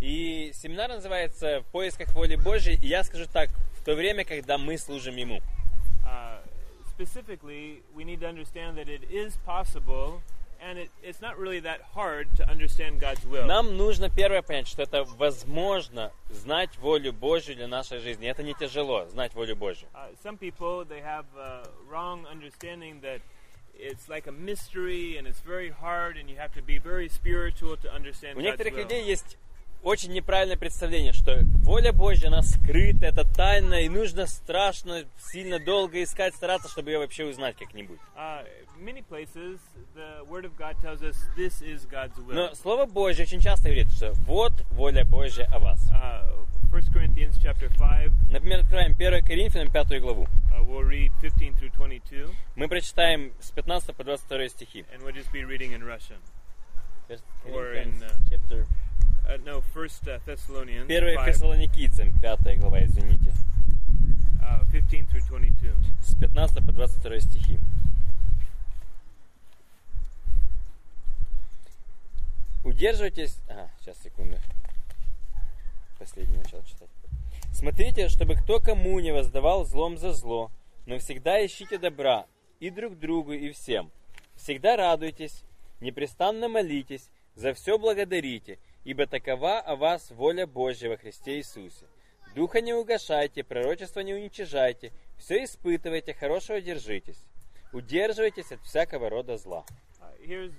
И семинар называется «В поисках воли Божьей», и я скажу так, в то время, когда мы служим Ему. Uh, specifically, we need to understand that it is possible, and it, it's not really that hard to understand God's will. Нам нужно первое понять, что это возможно знать волю Божью для нашей жизни. Это не тяжело, знать волю Божью. Uh, some people they have a wrong understanding that it's like a mystery and it's very hard, and you have to be very spiritual to understand У God's некоторых will. людей есть очень неправильное представление, что воля Божья, она скрыта, это тайна, и нужно страшно, сильно долго искать, стараться, чтобы ее вообще узнать как-нибудь. Will. Но Слово Божье очень часто говорит, что вот воля Божья о вас. Uh, 1 Corinthians chapter 5, Например, откроем 1 Коринфянам 5 главу. uh, we'll read 15 through 22, Мы прочитаем с 15 по 22 стихи. and we'll just be reading in Russian. Or in, uh, chapter- Uh, no, First uh, Thessalonians 1 5, Фессалоникийцам, 5 глава, извините, uh, 15 through 22. с 15 по 22 стихи. Удерживайтесь... Ага, сейчас, секунду. Последний начал читать. Смотрите, чтобы кто кому не воздавал злом за зло, но всегда ищите добра и друг другу, и всем. Всегда радуйтесь, непрестанно молитесь, за все благодарите, ибо такова о вас воля Божья во Христе Иисусе. Духа не угашайте, пророчество не уничижайте, все испытывайте, хорошего держитесь. Удерживайтесь от всякого рода зла. Uh,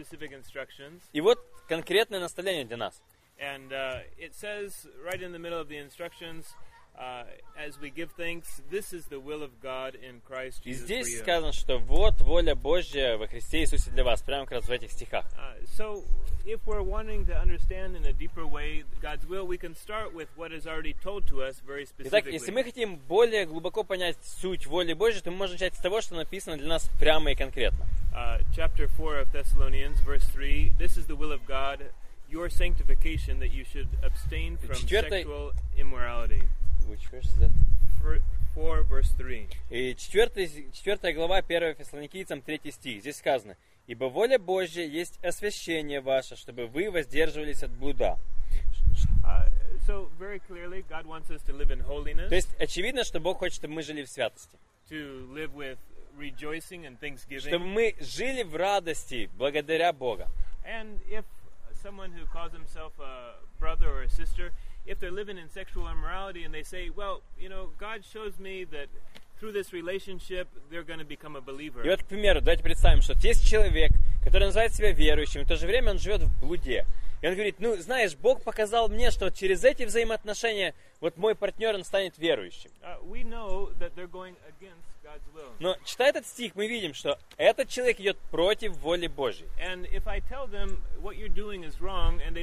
uh, И вот конкретное наставление для нас. and uh, it says right in the middle of the instructions, uh, as we give thanks, this is the will of God in Christ И Jesus for здесь you. сказано, что вот воля Божья во Христе Иисусе для вас, прямо как раз в этих стихах. Uh, so, if we're wanting to understand in a deeper way God's will, we can start with what is already told to us very Итак, specifically. если мы хотим более глубоко понять суть воли Божьей, то мы можем начать с того, что написано для нас прямо и конкретно. Uh, chapter 4 of Thessalonians, verse 3 This is the will of God, your sanctification, that you should abstain from Четвертый- sexual immorality. Which verse is that? Fir- 4, verse 3. И 4, 4 глава 1 Фессалоникийцам 3 стих. Здесь сказано, «Ибо воля Божья есть освящение ваше, чтобы вы воздерживались от блуда». So, very clearly, God wants us to live in holiness, То есть, очевидно, что Бог хочет, чтобы мы жили в святости. to live with rejoicing and thanksgiving. Чтобы мы жили в радости благодаря Бога. And if someone who calls himself a brother or a sister, if they're living in sexual immorality and they say, well, you know, God shows me that through this relationship they're going to become a believer. И вот, к примеру, давайте представим, что есть человек, который называет себя верующим, и в то же время он живет в блуде. И он говорит, ну, знаешь, Бог показал мне, что через эти взаимоотношения вот мой партнер, он станет верующим. Uh, Но читая этот стих, мы видим, что этот человек идет против воли Божьей.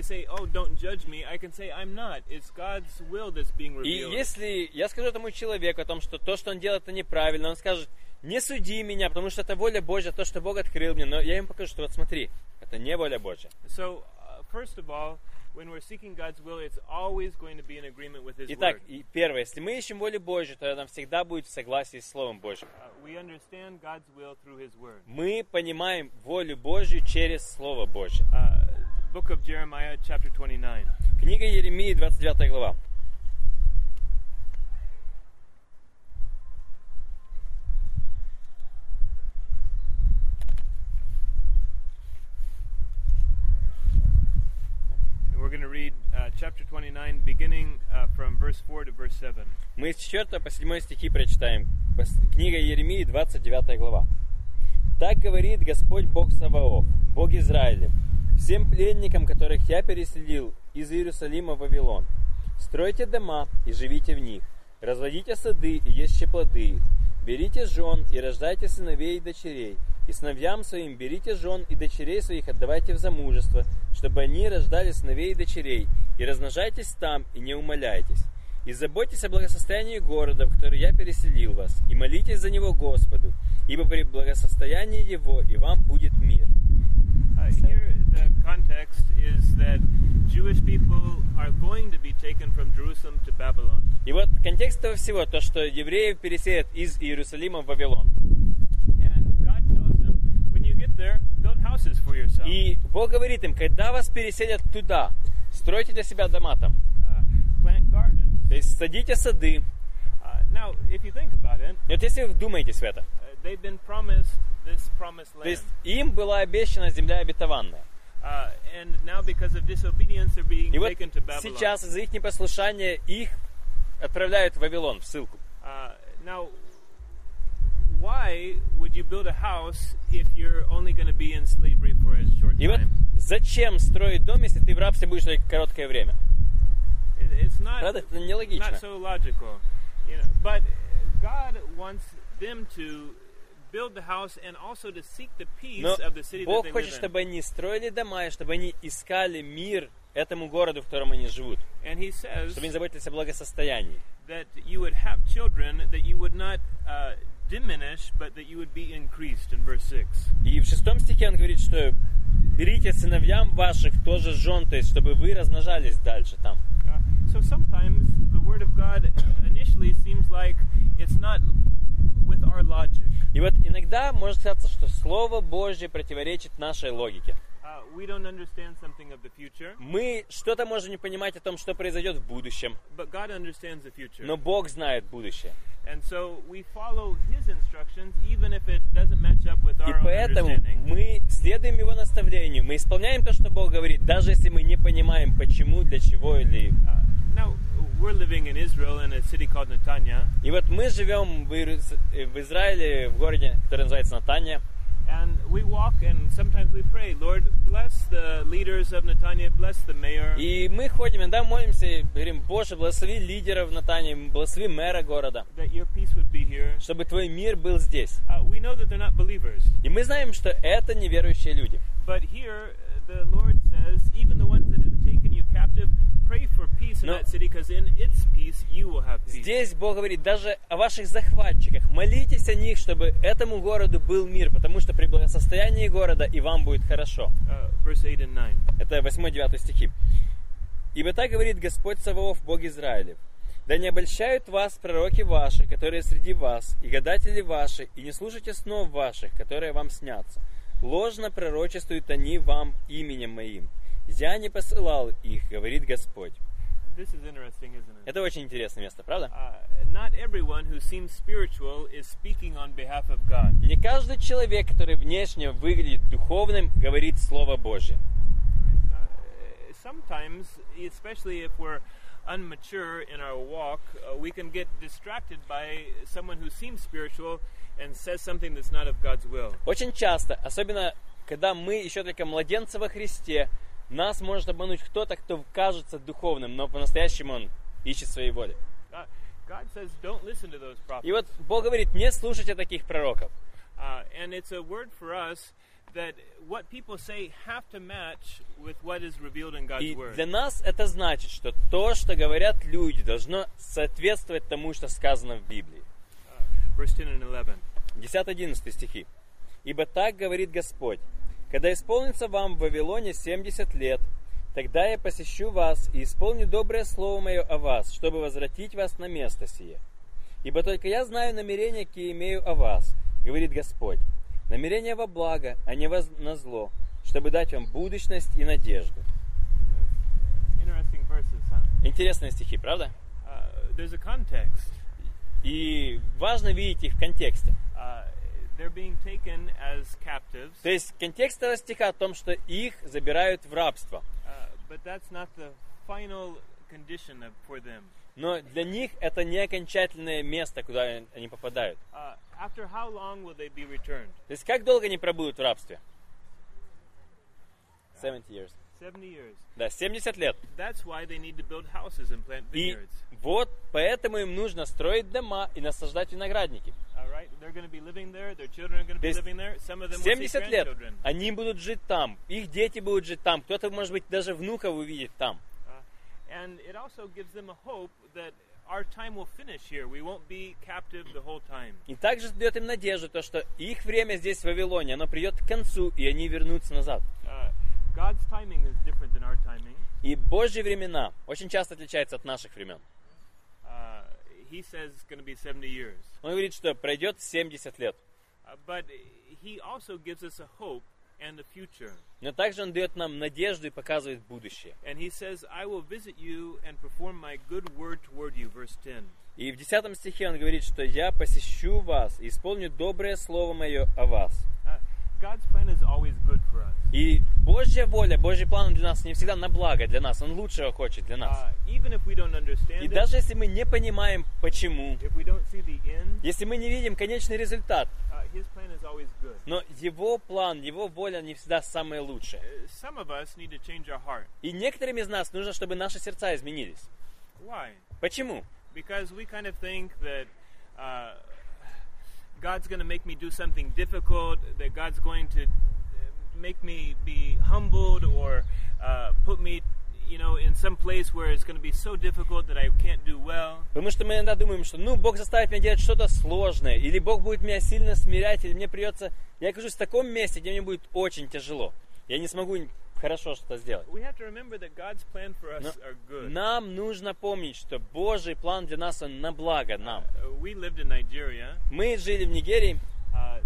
Say, oh, me, say, И если я скажу этому человеку о том, что то, что он делает, это неправильно, он скажет, не суди меня, потому что это воля Божья, то, что Бог открыл мне. Но я ему покажу, что вот смотри, это не воля Божья. So, uh, first of all, Итак, и первое, если мы ищем волю Божью, то она всегда будет в согласии с Словом Божьим. Uh. Мы понимаем волю Божью через Слово Божье. Uh, book of Jeremiah, chapter 29. Книга Еремии, 29 глава. Going to read uh, chapter 29, beginning uh, from verse 4 to verse 7. Мы с 4 по 7 стихи прочитаем. Книга Еремии, 29 глава. «Так говорит Господь Бог Саваоф, Бог Израиля, всем пленникам, которых я переселил из Иерусалима в Вавилон. Стройте дома и живите в них, разводите сады и ешьте плоды их, берите жен и рождайте сыновей и дочерей, и сыновьям своим берите жен и дочерей своих отдавайте в замужество, чтобы они рождали сыновей и дочерей, и размножайтесь там, и не умоляйтесь. И заботьтесь о благосостоянии города, в который я переселил вас, и молитесь за него Господу, ибо при благосостоянии его и вам будет мир. Uh, here, the context is that Jewish people are going to be taken from Jerusalem to Babylon. И вот контекст этого всего, то, что евреев переселят из Иерусалима в Вавилон. Houses for yourself. И Бог говорит им, когда вас переселят туда, стройте для себя дома там. Uh, plant gardens. То есть садите сады. Uh, now, if you think about it, И вот если вы вдумаетесь в это, uh, they've been promised this promised то есть им была обещана земля обетованная. Uh, and now, because of disobedience, they're being И вот taken to Babylon. сейчас из-за их непослушания их отправляют в Вавилон, в ссылку. Uh, now, И вот зачем строить дом, если ты в рабстве будешь только короткое время? Not Правда, это нелогично. not so logical, you know. But God wants them to build the house and also to seek the peace Но of the city that Бог they хочет, чтобы они строили дома, и чтобы они искали мир этому городу, в котором они живут. And He says Чтобы они заботились о благосостоянии. that you would have children, that you would not uh, diminish, but that you would be increased. In verse six. И в шестом стихе он говорит, что берите сыновьям ваших тоже жен, то есть чтобы вы размножались дальше там. So sometimes the Word of God initially seems like it's not with our logic. И вот иногда может казаться, что Слово Божье противоречит нашей логике. Future, Мы что-то можем не понимать о том, что произойдет в будущем, but God understands the future. но Бог знает будущее. And so we follow His instructions, even if it doesn't match up with И поэтому мы следуем Его наставлению, мы исполняем то, что Бог говорит, даже если мы не понимаем, почему, для чего или... Now, we're living in Israel in a city called Netanya, И вот мы живем в, Израиле, в городе, который называется Натанья, and we walk and sometimes we pray, Lord, bless the leaders of Netanya, bless the mayor. И мы ходим, иногда молимся, и говорим, Боже, благослови лидеров Натании, благослови мэра города, That your peace would be here. чтобы Твой мир был здесь. Uh, we know that they're not believers, И мы знаем, что это неверующие люди. but here uh, the Lord says, Здесь Бог говорит даже о ваших захватчиках. Молитесь о них, чтобы этому городу был мир, потому что при благосостоянии города и вам будет хорошо. Uh, verse 8 and 9. Это 8-9 стихи. «Ибо так говорит Господь Саваоф, Бог Израилев, да не обольщают вас пророки ваши, которые среди вас, и гадатели ваши, и не слушайте снов ваших, которые вам снятся. Ложно пророчествуют они вам именем моим. Я не посылал их, говорит Господь». Это очень интересное место, правда? Uh. Не каждый человек, который внешне выглядит духовным, говорит Слово Божье. Uh, sometimes, especially if we're unmature in our walk, uh, we can get distracted by someone who seems spiritual and says something that's not of God's will. Очень часто, особенно когда мы еще только младенцы во Христе, нас может обмануть кто-то, кто кажется духовным, но по-настоящему он ищет своей воли. И вот Бог говорит, не слушайте таких пророков. Uh, И для нас это значит, что то, что говорят люди, должно соответствовать тому, что сказано в Библии. Uh, verse 10 and 11. 10-11 стихи. «Ибо так говорит Господь, когда исполнится вам в Вавилоне 70 лет, тогда я посещу вас и исполню доброе слово мое о вас, чтобы возвратить вас на место сие. Ибо только я знаю намерения, какие имею о вас, говорит Господь, намерения во благо, а не на зло, чтобы дать вам будущность и надежду». Интересные стихи, правда? Uh, there's a context. И важно видеть их в контексте. Uh, То есть контекст этого стиха о том, что их забирают в рабство. Но для них это не окончательное место, куда они попадают. Uh? То есть как долго они пробудут в рабстве? 70 years. 70 years. Да, 70 лет. That's why they need to build houses and plant И вот поэтому им нужно строить дома и насаждать виноградники. То есть living there. Some of them will see 70 лет они будут жить там, их дети будут жить там, кто-то, может быть, даже внуков увидит там. Uh. И также дает им надежду, то, что их время здесь, в Вавилоне, оно придет к концу, и они вернутся назад. Uh, God's timing is different than our timing. И Божьи времена очень часто отличаются от наших времен. Uh, he says it's going to be 70 years. Он говорит, что пройдет 70 лет. But he also gives us a hope and the future. Но также Он дает нам надежду и показывает будущее. And he says, I will visit you and perform my good word toward you, verse 10. И в 10 стихе Он говорит, что «Я посещу вас и исполню доброе слово мое о вас». И Божья воля, Божий план для нас не всегда на благо для нас, Он лучшего хочет для нас. Uh, И даже если мы не понимаем, почему, если мы не видим конечный результат, uh, но Его план, Его воля не всегда самое лучшее. Uh. И некоторым из нас нужно, чтобы наши сердца изменились. Почему? Because we kind of think that uh, God's going to make me do something difficult, that God's going to uh, make me be humbled or uh, put me, you know, in some place where it's going to be so difficult that I can't do well. Потому что мы иногда думаем, что ну Бог заставит меня делать что-то сложное, или Бог будет меня сильно смирять, или мне придется, я окажусь в таком месте, где мне будет очень тяжело. Я не смогу хорошо что-то сделать. Но нам нужно помнить, что Божий план для нас, он на благо нам. Uh. Мы жили в Нигерии, Uh,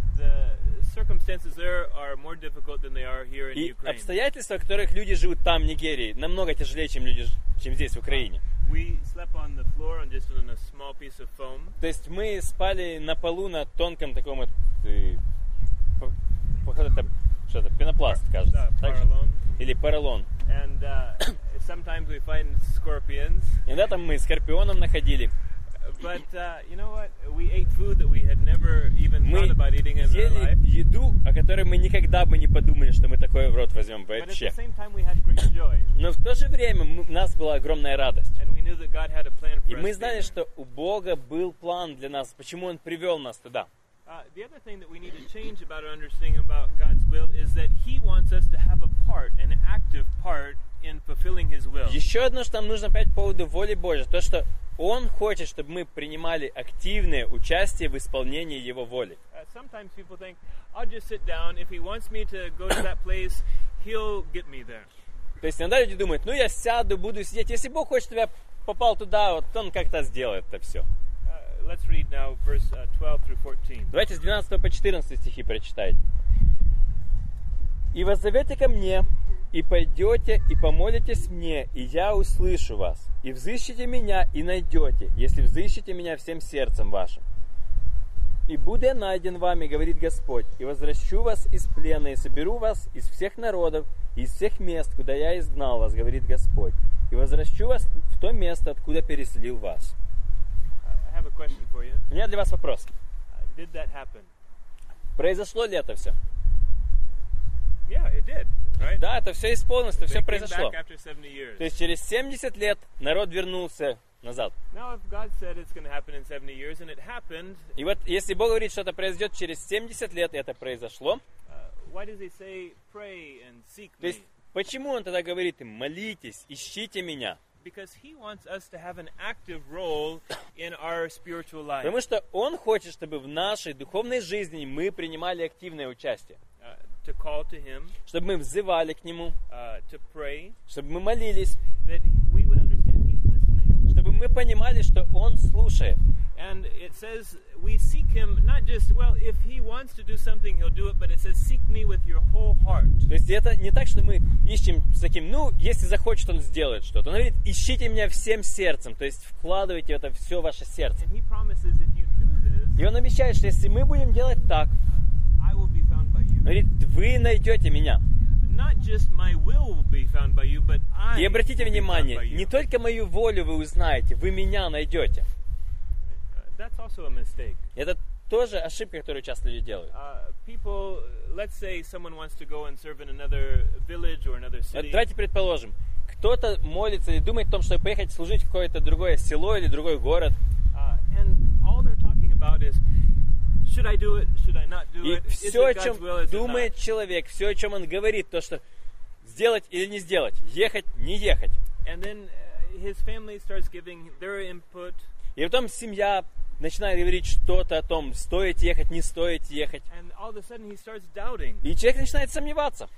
и обстоятельства, в которых люди живут там, в Нигерии, намного тяжелее, чем люди, чем здесь, в Украине. Of foam. То есть мы спали на полу на тонком таком вот, что-то, пенопласт, кажется. Же? porolone. Или поролон. And uh, sometimes we find scorpions. Иногда там мы скорпионом находили. But uh, you know what? We ate food that we had never even Мы thought about eating in our ели life. еду, о которой мы никогда бы не подумали, что мы такое в рот возьмем But at the вообще. same time, we had great joy. Но в то же время мы- у нас была огромная радость. And we knew that God had a plan И мы знали, что у Бога был план для нас, почему Он привел нас туда. Uh, the other thing that we need to change about our understanding about God's will is that He wants us to have a part, an active part, in fulfilling His will. Еще одно, что нам нужно понять по поводу воли Божьей, то, что Он хочет, чтобы мы принимали активное участие в исполнении Его воли. Uh, sometimes people think, I'll just sit down. If He wants me to go to that place, He'll get me there. То есть иногда люди думают, ну я сяду, буду сидеть. Если Бог хочет, чтобы я попал туда, вот Он как-то сделает это все. Давайте с 12 по 14 стихи прочитайте. «И воззовете ко мне, и пойдете, и помолитесь мне, и я услышу вас. И взыщите меня, и найдете, если взыщите меня всем сердцем вашим. И буду я найден вами, говорит Господь, и возвращу вас из плена, и соберу вас из всех народов, и из всех мест, куда я изгнал вас, говорит Господь, и возвращу вас в то место, откуда переселил вас». Uh, I have a question for you. У меня для вас вопрос. Uh, did that happen? Произошло ли это все? Yeah, it did. Right? Да, это все исполнилось, это все произошло. back after 70 years. То есть через 70 лет народ вернулся назад. Now, if God said it's going to happen in 70 years, and it happened, И вот если Бог говорит, что это произойдет через 70 лет, это произошло, uh, то есть почему Он тогда говорит им, молитесь, ищите меня? Because He wants us to have an active role in our spiritual life. Потому что Он хочет, чтобы в нашей духовной жизни мы принимали активное участие. Uh, to call to Him, Чтобы мы взывали к Нему, uh, to pray, чтобы мы молились, чтобы мы понимали, что Он слушает. And it says we seek Him not just, well, if He wants to do something, He'll do it, but it says, seek me with your whole heart. То есть это не так, что мы ищем с таким, ну, если захочет, он сделает что-то. Он говорит, ищите меня всем сердцем, то есть вкладывайте это все ваше сердце. And He promises if you do this, И он обещает, что если мы будем делать так, I will be found by you. говорит, вы найдете меня. И обратите внимание, не только мою волю вы узнаете, вы меня найдете. Uh, That's also a mistake. Это тоже ошибка, которую часто люди делают. People, let's say someone wants to go and serve in another village or another Вот city. давайте предположим, кто-то молится или думает о том, чтобы поехать служить в какое-то другое село или другой город, И все, о чем думает человек, все, о чем он говорит, то, что сделать или не сделать, ехать, не ехать. And then uh, his family starts giving their input, И потом семья начинает говорить что-то о том, стоит ехать, не стоит ехать. И человек начинает сомневаться.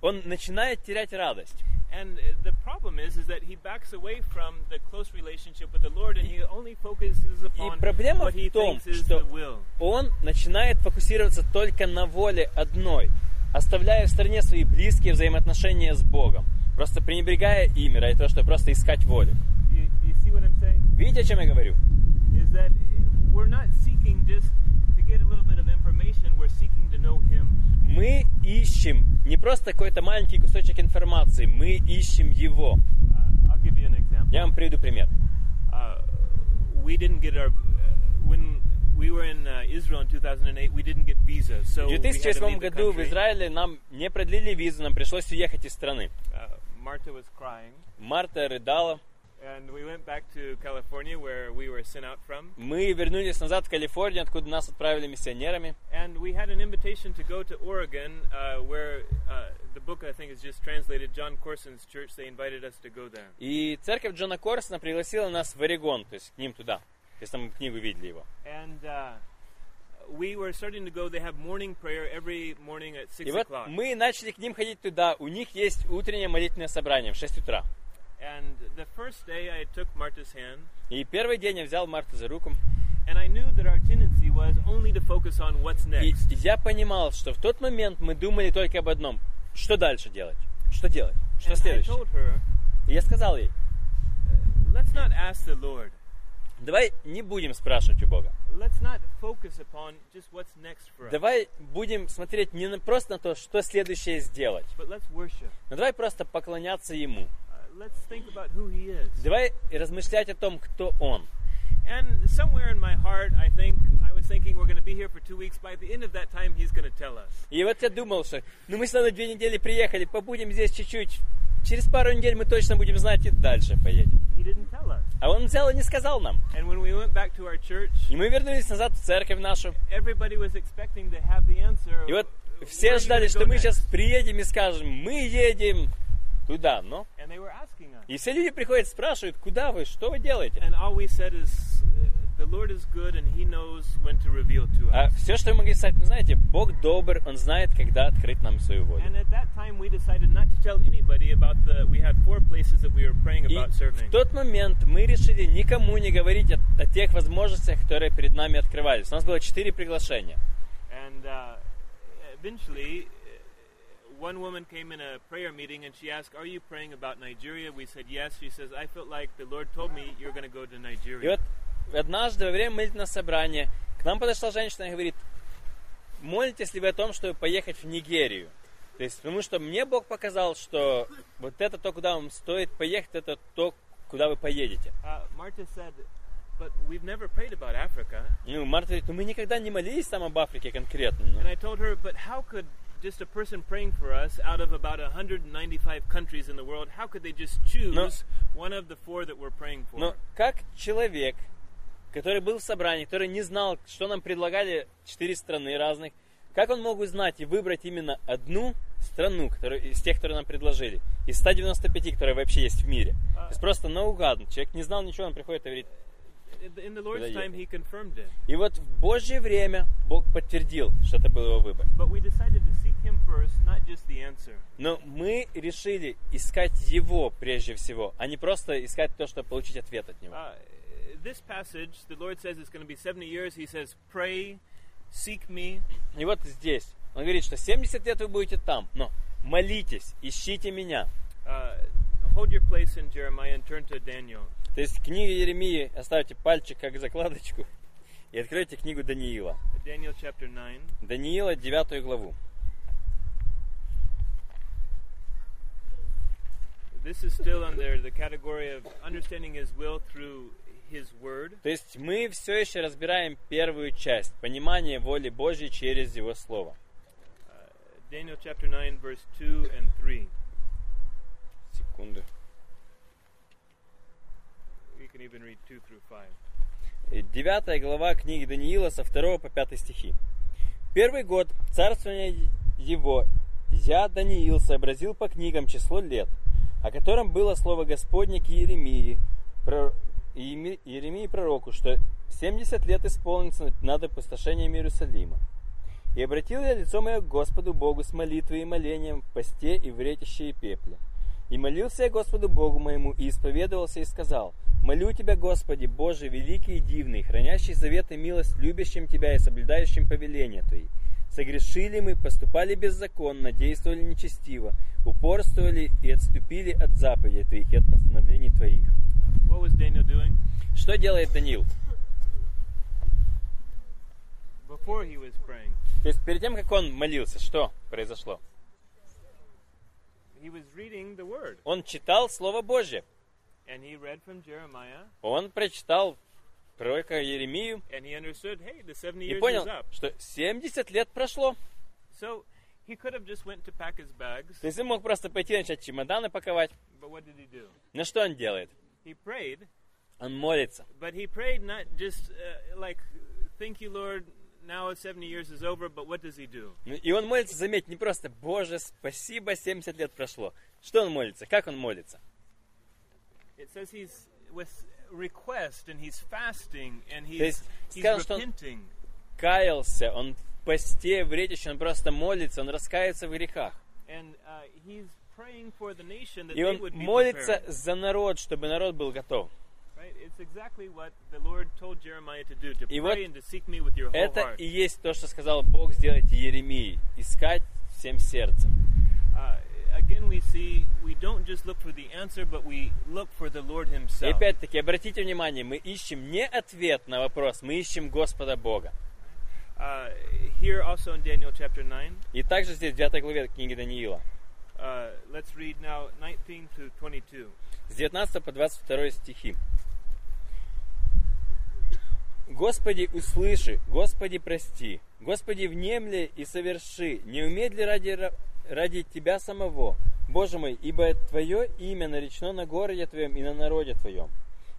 Он начинает терять радость. And uh, the problem is, is that he backs away from the close relationship with the Lord, and he only focuses upon what he том, thinks is the will. Он начинает фокусироваться только на воле одной, оставляя в стороне свои близкие взаимоотношения с Богом, просто пренебрегая ими ради того, чтобы просто искать волю. Видите, о чем я говорю? Is that we're not seeking just to get a little bit of information; we're seeking to know Him. Мы ищем не просто какой-то маленький кусочек информации, мы ищем его. Uh, I'll give you an example. Я вам приведу пример. Uh, we didn't get our uh, when we were in uh, Israel in 2008. We didn't get visas, so В we had to 2008 leave the году в. Израиле нам не продлили визу, нам пришлось уехать из страны. Uh, Martha was crying, Марта рыдала. and we went back to California, where we were sent out from. Мы вернулись назад в Калифорнию, откуда нас отправили миссионерами. And we had an invitation to go to Oregon, uh, where uh, the book I think is just translated. John Corson's church. They invited us to go there. И церковь Джона Корсона пригласила нас в Орегон, то есть к ним туда. Если там книгу видели его. And uh, we were starting to go. They have morning prayer every morning at six И вот o'clock. мы начали к ним ходить туда. У них есть утреннее молитвенное собрание в 6 утра. And the first day, I took Martha's hand, И первый день я взял Марту за руку. and I knew that our tendency was only to focus on what's И я понимал, что в тот момент мы думали только об одном. Что дальше делать? Что делать? Что And I следующее? told her, И я сказал ей, let's not ask the Lord. давай не будем спрашивать у Бога. Let's not focus upon just what's next for us, Давай будем смотреть не на- просто на то, что следующее сделать, but let's worship. но давай просто поклоняться Ему. Uh, let's think about who He is. Давай размышлять о том, кто Он. And somewhere in my heart, I think I was thinking we're going to be here for two weeks. By the end of that time, He's going to tell us. И вот я думал, что ну мы сюда на две недели приехали, побудем здесь чуть-чуть. Через пару недель мы точно будем знать и дальше поедем. He didn't tell us. А он взял и не сказал нам. And when we went back to our church, И мы вернулись назад в церковь нашу. everybody was expecting to have the answer. И вот все ждали, что мы сейчас приедем и скажем, мы едем туда, но... And they were asking us. И все люди приходят, спрашивают, куда вы, что вы делаете? And all we said is, the Lord is good and He knows when to reveal to А все, что мы могли сказать, ну знаете, Бог добр, Он знает, когда открыть нам свою волю. And at that time, we decided not to tell anybody about the. We had four places that we were praying И about serving. в тот момент мы решили никому не говорить о, о тех возможностях, которые перед нами открывались. У нас было четыре приглашения. And uh, eventually, one woman came in a prayer meeting and she asked, "Are you praying about Nigeria?" We said yes. She says, "I felt like the Lord told me you're going to go to И Nigeria." вот однажды во время молитвенного собрания к нам подошла женщина и говорит, молитесь ли вы о том, чтобы поехать в Нигерию? То есть, потому что мне Бог показал, что вот это то, куда вам стоит поехать, это то, куда вы поедете. Ну, Марта говорит, ну мы никогда не молились там об Африке конкретно. Ну, And I told her, "But how could just a person praying for us out of about 195 countries in the world, how could they just choose one of the four that we're praying for?" Но как человек, который был в собрании, который не знал, что нам предлагали четыре страны разных, как он мог узнать и выбрать именно одну страну, которую, из тех, которые нам предложили, из 195, которые вообще есть в мире? То есть просто наугад. Человек не знал ничего, он приходит и говорит. И вот в Божье время Бог подтвердил, что это был его выбор. But we decided to seek Him first, not just the answer. Но мы решили искать его прежде всего, а не просто искать то, чтобы получить ответ от него. Uh, this passage, the Lord says it's going to be 70 years. He says, Pray, seek me. И вот здесь он говорит, что 70 лет вы будете там, но молитесь, ищите меня. Uh, hold your place in Jeremiah and turn to Daniel. То есть книга Еремии оставьте пальчик как закладочку и откройте книгу Даниила. Daniel chapter 9. Даниила, 9 главу. This is still under the category of understanding His will through His Word. То есть мы все еще разбираем первую часть, понимание воли Божьей через Его Слово. Daniel chapter 9, verse 2 and 3. Секунду. Э, девятая глава книги Даниила со 2 по 5 стихи. Первый год царствования его я, Даниил, сообразил по книгам число лет, о котором было слово Господне к Еремии, про... Еремии пророку, что 70 лет исполнится над опустошением Иерусалима. И обратил я лицо мое к Господу Богу с молитвой и молением в посте и в ретище и пепле. И молился я Господу Богу моему, и исповедовался, и сказал, «Молю Тебя, Господи, Боже, великий и дивный, хранящий завет и милость любящим Тебя и соблюдающим повеления Твои. Согрешили мы, поступали беззаконно, действовали нечестиво, упорствовали и отступили от заповедей Твоих и от постановлений Твоих». What was Daniel doing? Что делает Даниил? Before he was praying, То есть перед тем, как он молился, что произошло? he was reading the Word. Он читал Слово Божье. And he read from Jeremiah, Он прочитал пророка Еремию and he understood, hey, the 70 и понял, is up. что 70 лет прошло. So he could have just went to pack his bags, То есть он мог просто пойти начать чемоданы паковать. but what did he do? Но что он делает? He prayed, Он молится. but he prayed not just uh, like, thank you, Lord, now 70 years is over, but what does he do? И он молится, заметь, не просто «Боже, спасибо, 70 лет прошло». Что он молится? Как он молится? It says he's with request and he's fasting and he's, есть he's что он- repenting. Каялся, он в посте, в ретище, он просто молится, он раскается в грехах. And uh, he's praying for the nation that И он молится за народ, чтобы народ был готов. И вот Это и есть то, что сказал Бог сделайте Еремии. Искать всем сердцем. И опять-таки, обратите внимание, мы ищем не ответ на вопрос, мы ищем Господа Бога. Uh, here also in Daniel chapter 9, И также здесь, в 9 главе книги Даниила, uh, let's read now 19 to 22. с 19 по 22 стихи. Господи, услыши, Господи, прости, Господи, внемли и соверши, не умеет ли ради, ра- ради Тебя самого, Боже мой, ибо Твое имя наречено на городе Твоем и на народе Твоем.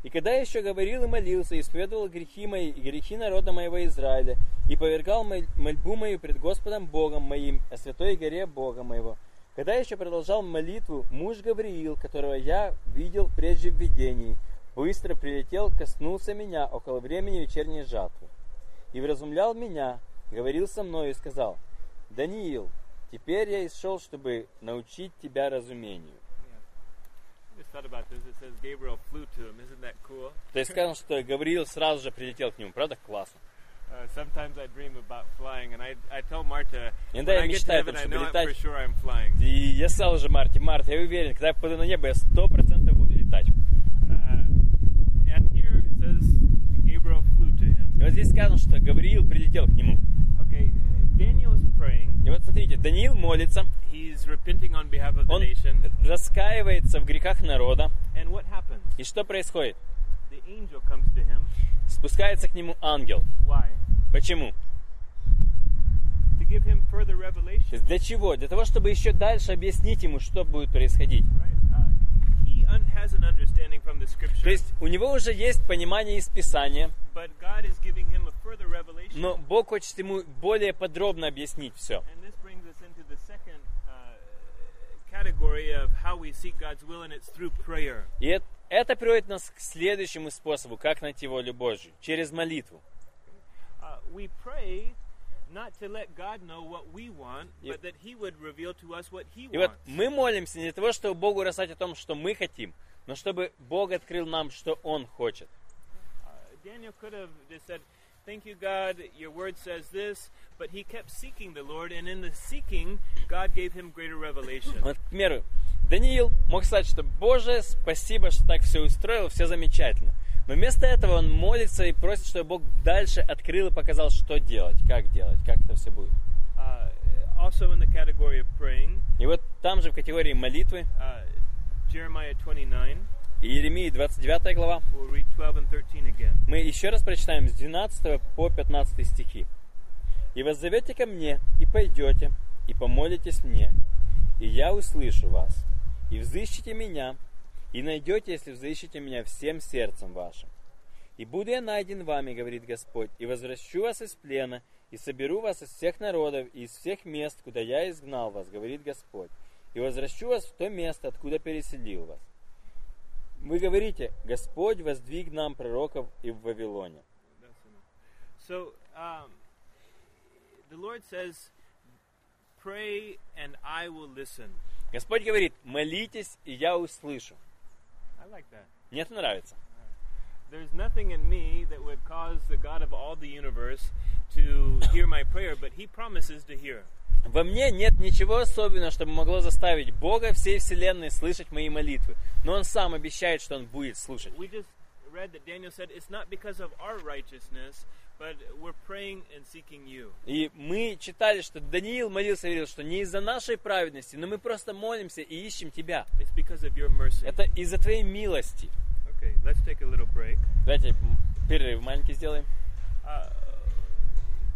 И когда я еще говорил и молился, и исповедовал грехи мои и грехи народа моего Израиля, и повергал моль- мольбу мою пред Господом Богом моим о святой горе Бога моего, когда я еще продолжал молитву, муж Гавриил, которого я видел прежде в видении, быстро прилетел, коснулся меня около времени вечерней жатвы. И вразумлял меня, говорил со мной и сказал, «Даниил, теперь я исшел, чтобы научить тебя разумению». I? То есть сказано, что Гавриил сразу же прилетел к нему. Правда? Классно. Uh, sometimes I dream about flying, and I, I tell Marta, Иногда я I мечтаю I чтобы know I'm летать. for sure I'm flying. И я сказал уже Марте, Марта, я уверен, когда я попаду на небо, я сто процентов буду летать. Uh, and here it says Gabriel flew to him. И вот здесь сказано, что Гавриил прилетел к нему. Okay, Daniel is praying. И вот смотрите, Даниил молится, He's repenting on behalf of the он nation. раскаивается в грехах народа. And what happens? И что происходит? The angel comes to him. Спускается к нему ангел. Why? Почему? To give him further revelation. для чего? Для того, чтобы еще дальше объяснить ему, что будет происходить. Right? То есть у него уже есть понимание из Писания, but God is giving him a further revelation. но Бог хочет ему более подробно объяснить все. Uh. И это, это приводит нас к следующему способу, как найти волю Божью. Через молитву. Uh, we pray not to let God know what we want, Yep. but that He would reveal to us what He И вот мы молимся не для того, чтобы Богу рассказать о том, что мы хотим, но чтобы Бог открыл нам, что Он хочет. Uh, Daniel could have just said, Thank you, God, your word says this, but he kept seeking the Lord, and in the seeking, God gave him greater revelation. Вот, к примеру, Даниил мог сказать, что «Боже, спасибо, что так все устроил, все замечательно». Но вместо этого он молится и просит, чтобы Бог дальше открыл и показал, что делать, как делать, как это все будет. Uh, also, in the category of praying, И вот там же в категории молитвы uh, Jeremiah 29, Иеремии 29 глава, we'll read 12 and 13 again. мы еще раз прочитаем с 12 по 15 стихи. «И воззовете ко мне, и пойдете, и помолитесь мне, и я услышу вас, и взыщите меня, и найдете, если взыщите меня всем сердцем вашим. И буду я найден вами, говорит Господь, и возвращу вас из плена, и соберу вас из всех народов и из всех мест, куда я изгнал вас, говорит Господь, и возвращу вас в то место, откуда переселил вас. Вы говорите, Господь воздвиг нам пророков и в Вавилоне. So, um, the Lord says, Pray and I will listen. Господь говорит, молитесь, и я услышу. Мне это нравится. There's nothing in me that would cause the God of all the universe to hear my prayer, but He promises to hear. Во мне нет ничего особенного, чтобы могло заставить Бога всей вселенной слышать мои молитвы. Но Он сам обещает, что Он будет слушать. We just read that Daniel said it's not because of our righteousness, but we're praying and seeking you. И мы читали, что Даниил молился и говорил, что не из-за нашей праведности, но мы просто молимся и ищем Тебя. It's because of your mercy. Это из-за Твоей милости. Okay, let's take a little break. Давайте перерыв маленький сделаем. Uh,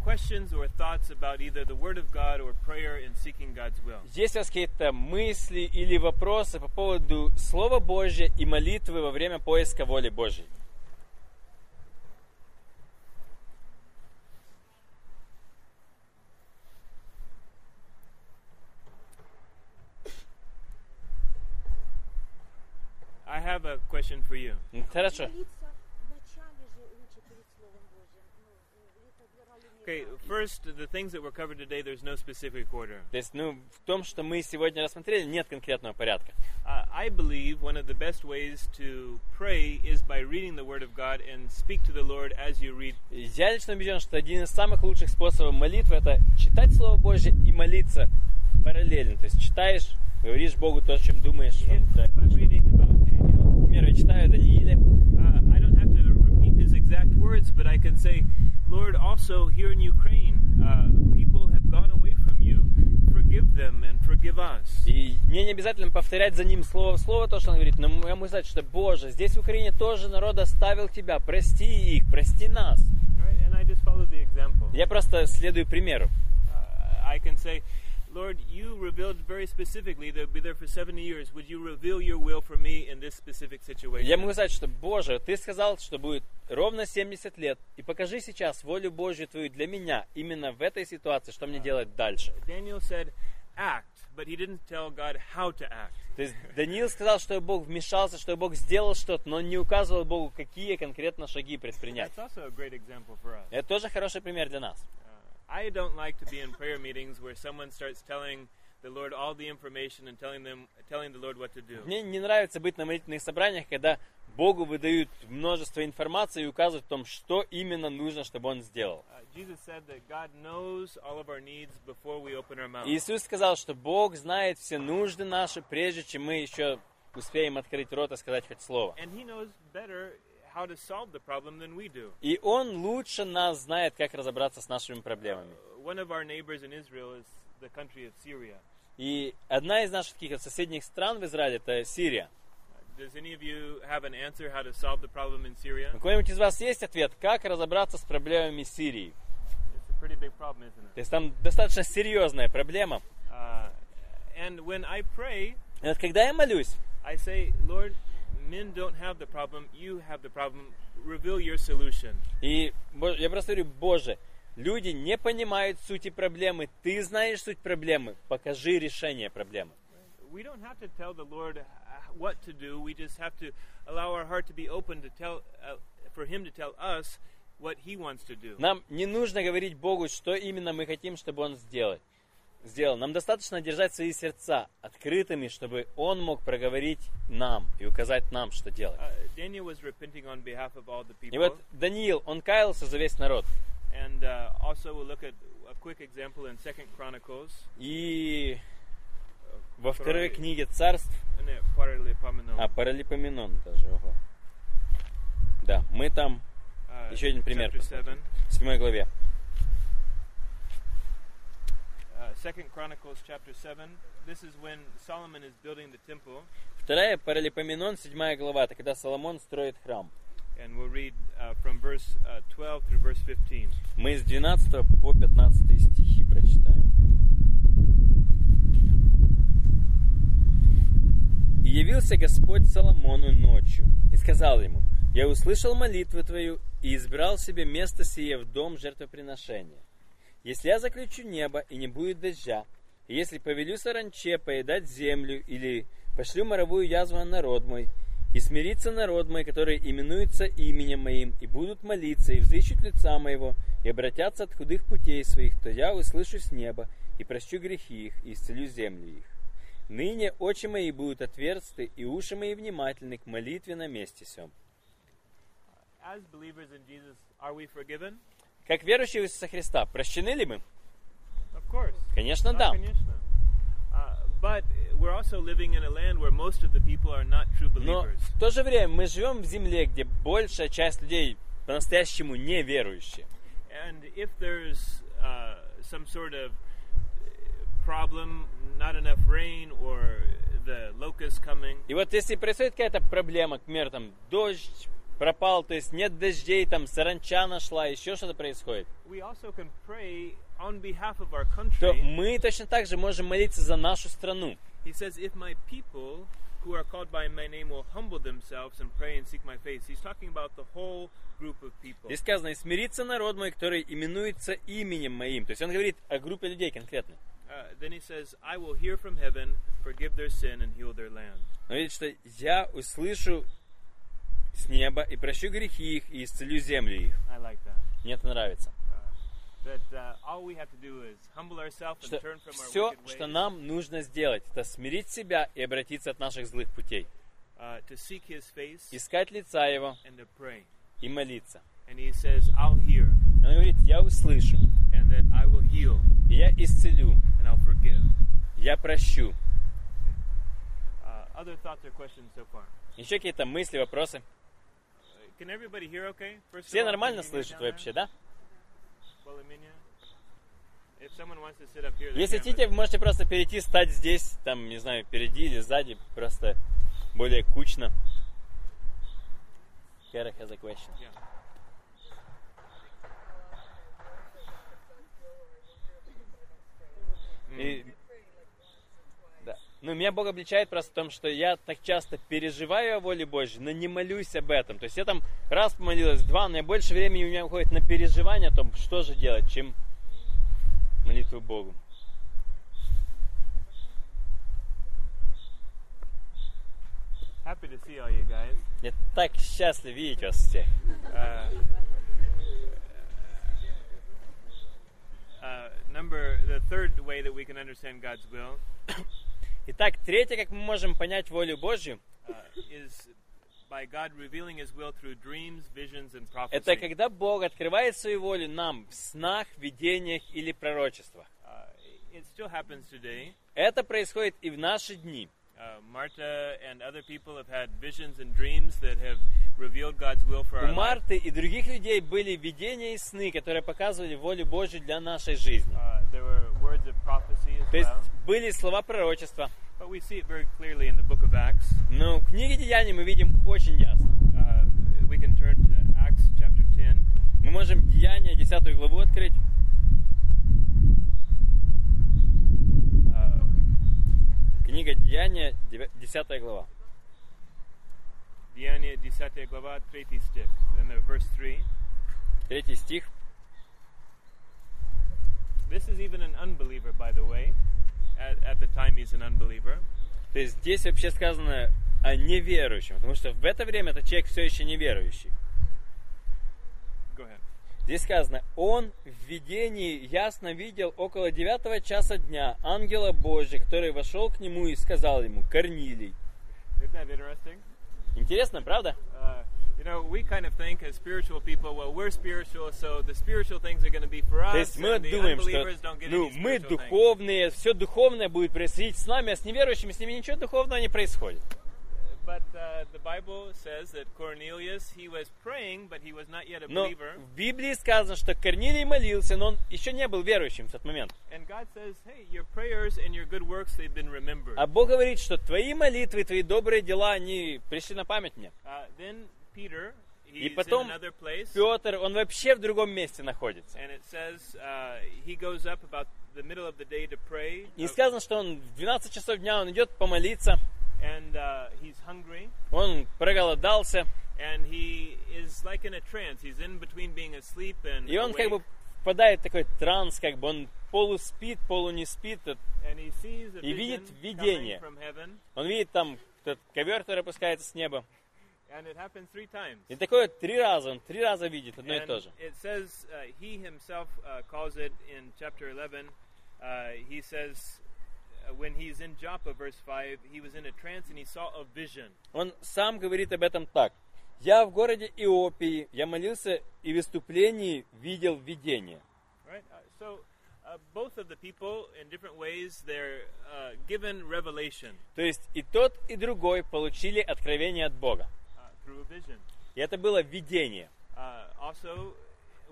questions or thoughts about either the Word of God or prayer and seeking God's will? Есть у вас какие-то мысли или вопросы по поводу Слова Божьего и молитвы во время поиска воли Божьей? Have a question for you. М, Хорошо. Молиться вначале же лучше перед Словом Божьим. Ну, это для ролевых Okay, игр. first, the things that were covered today, there's no specific order. То есть, ну, в том, что мы сегодня рассмотрели, нет конкретного порядка. Uh, I believe one of the best ways to pray is by reading the Word of God and speak to the Lord as you read. Я лично убежден, что один из самых лучших способов молитвы это читать Слово Божье и молиться параллельно. То есть читаешь, говоришь Богу то, о чем думаешь. If, Например, я читаю Данииле, uh, I don't have to repeat his exact words, but I can say, Lord, also here in Ukraine, uh, people have gone away from you. Forgive them and forgive us. и мне не обязательно повторять за ним слово в слово то, что он говорит, но я могу сказать, что Боже, здесь в Украине тоже народ оставил Тебя, прости их, прости нас. Right? And I just follow the example. Я просто следую примеру. Uh, I can say, Lord, you revealed very specifically that be there for 70 years. Would you reveal your will for me in this specific situation? Я могу сказать, что, Боже, Ты сказал, что будет ровно 70 лет, и покажи сейчас волю Божью Твою для меня, именно в этой ситуации, что мне делать дальше. Daniel said, act, but he didn't tell God how to act. То есть Даниил сказал, что Бог вмешался, что Бог сделал что-то, но не указывал Богу, какие конкретно шаги предпринять. Это тоже хороший пример для нас. I don't like to be in prayer meetings where someone starts telling the Lord all the information and telling them, telling the Lord what to do. Мне не нравится быть на молитвенных собраниях, когда Богу выдают множество информации и указывают в том, что именно нужно, чтобы Он сделал. Jesus said that God knows all of our needs before we open our mouth. Иисус сказал, что Бог знает все нужды наши, прежде чем мы еще успеем открыть рот и сказать хоть слово. And He knows better И Он лучше нас знает, как разобраться с нашими проблемами. И одна из наших таких соседних стран в Израиле – это Сирия. Uh, Does any of you have an answer how to solve the problem in Syria? У кого-нибудь из вас есть ответ, как разобраться с проблемами Сирии? It's a pretty big problem, isn't it? То есть там достаточно серьезная проблема. Uh, and when I pray, И вот когда я молюсь, I say, Lord, men don't have the problem, you have the problem. Reveal your solution. и я просто говорю, Боже, люди не понимают сути проблемы, Ты знаешь суть проблемы, покажи решение проблемы. We don't have to tell the Lord uh, what to do. We just have to allow our heart to be open to tell, uh, for Him to tell us what He wants to do. Нам не нужно говорить Богу, что именно мы хотим, чтобы Он сделал. Сделал. Нам достаточно держать свои сердца открытыми, чтобы Он мог проговорить нам и указать нам, что делать. Uh, И вот Даниил, он каялся за весь народ. And uh, also, we'll look at a quick example in Second Chronicles. И во второй книге царств, а, Паралипоменон даже, ого. Да, мы там, Uh, еще один пример Chapter посмотрим. 7. в седьмой главе. Uh, Second Chronicles chapter 7. This is when Solomon is building the temple. Вторая Паралипоменон, седьмая глава, это когда Соломон строит храм. And we'll read uh, from verse uh, 12 through verse 15. Мы с 12 по 15 стихи прочитаем. «И явился Господь Соломону ночью, и сказал ему, «Я услышал молитву твою и избрал себе место сие в дом жертвоприношения. Если я заключу небо, и не будет дождя, если повелю саранче поедать землю, или пошлю моровую язву на народ мой, И смирится народ мой, который именуется именем моим, и будут молиться, и взыщут лица моего, и обратятся от худых путей своих, то я услышу с неба, и прощу грехи их, и исцелю землю их. Ныне очи мои будут отверсты, и уши мои внимательны к молитве на месте сем. Как верующие в Иисуса Христа, прощены ли мы? Конечно, Да, true Но в то же время мы живем в земле, где большая часть людей по-настоящему неверующие. And if there's uh, some sort of problem, not enough rain, or the locusts coming, И вот если происходит какая-то проблема, к примеру, там дождь пропал, то есть нет дождей, там саранча нашла, еще что-то происходит, то мы точно так же можем молиться за нашу страну. He says, If my people who are called by my name will humble themselves and pray and seek my face. He's talking about the whole group of people. Здесь сказано, и смирится народ мой, который именуется именем моим. То есть он говорит о группе людей конкретно. Uh, then he says, I will hear from heaven, forgive their sin, and heal their land. Он говорит, что я услышу с неба и прощу грехи их и исцелю землю их. Like. Мне это нравится. That uh, and Что все, что нам нужно сделать, это смирить себя и обратиться от наших злых путей. uh, face Искать лица Его и молиться. Says, Он говорит, я услышу, heal, и я исцелю, я прощу. Uh, so? Еще какие-то мысли, вопросы? Uh, Can everybody hear okay? First of Все нормально слышат вообще, да? Если хотите, вы можете просто перейти, стать здесь, там, не знаю, впереди или сзади, просто более кучно. Kara has a question. Yeah. И- да. Ну, меня Бог обличает просто в том, что я так часто переживаю о воле Божьей, но не молюсь об этом. То есть я там раз помолилась, два, но я больше времени у меня уходит на переживание о том, что же делать, чем молитву Богу. Happy to see all you guys. Я так счастлив видеть вас всех. Uh, uh, number the third way that we can understand God's will Итак, третье, как мы можем понять волю Божью, uh, это когда Бог открывает свою волю нам в снах, видениях или пророчествах. Uh. Это происходит и в наши дни. Uh, У. Марты и других людей были видения и сны, которые показывали волю Божью для нашей жизни. Uh, То есть были слова пророчества. Но в книге Деяний мы видим очень ясно. Uh, we can turn to Acts chapter 10. Мы можем Деяния 10 главу открыть. Uh, Книга Деяния 10 глава. Деяния 10 глава, 3 стих. And the verse 3. Третий стих. Even an unbeliever, by the way. At, at the time, he's an unbeliever. То есть здесь вообще сказано о неверующем, потому что в это время этот человек все еще неверующий. Go ahead. Здесь сказано, он в видении ясно видел около девятого часа дня ангела Божия, который вошел к нему и сказал ему, Корнилий. Интересно, правда? То есть мы думаем, что unbelievers don't get ну, мы духовные, все духовное будет происходить с нами, а с неверующими с ними ничего духовного не происходит. But uh, the Bible says that Cornelius, he was praying, but he was not yet a Но believer. в Библии сказано, что Корнилий молился, но он еще не был верующим в тот момент. And God says, hey, your prayers and your good works, they've been remembered. А Бог говорит, что твои молитвы, твои добрые дела, они пришли на память мне. Uh, then И потом. Петр, он вообще в другом месте находится. Uh. И сказано, что он в 12 часов дня он идет помолиться, and uh, he's hungry. он проголодался, и он как бы впадает в такой транс, как бы он полуспит, полу не спит. И видит видение. Он видит там этот ковер, который опускается с неба. And it happens three times. И такое три раза, он три раза видит одно и And то же. it says uh, he himself uh, calls it in chapter 11. Uh, he says uh, when he's in Joppa, verse 5, he was in a trance and he saw a vision. Он сам говорит об этом так. «Я в городе Иопии, я молился и в выступлении видел видение». Right? Uh, so uh, both of the people, in different ways, they're uh, given revelation То есть и тот, и другой получили откровение от Бога. Uh. И это было видение. Uh, also,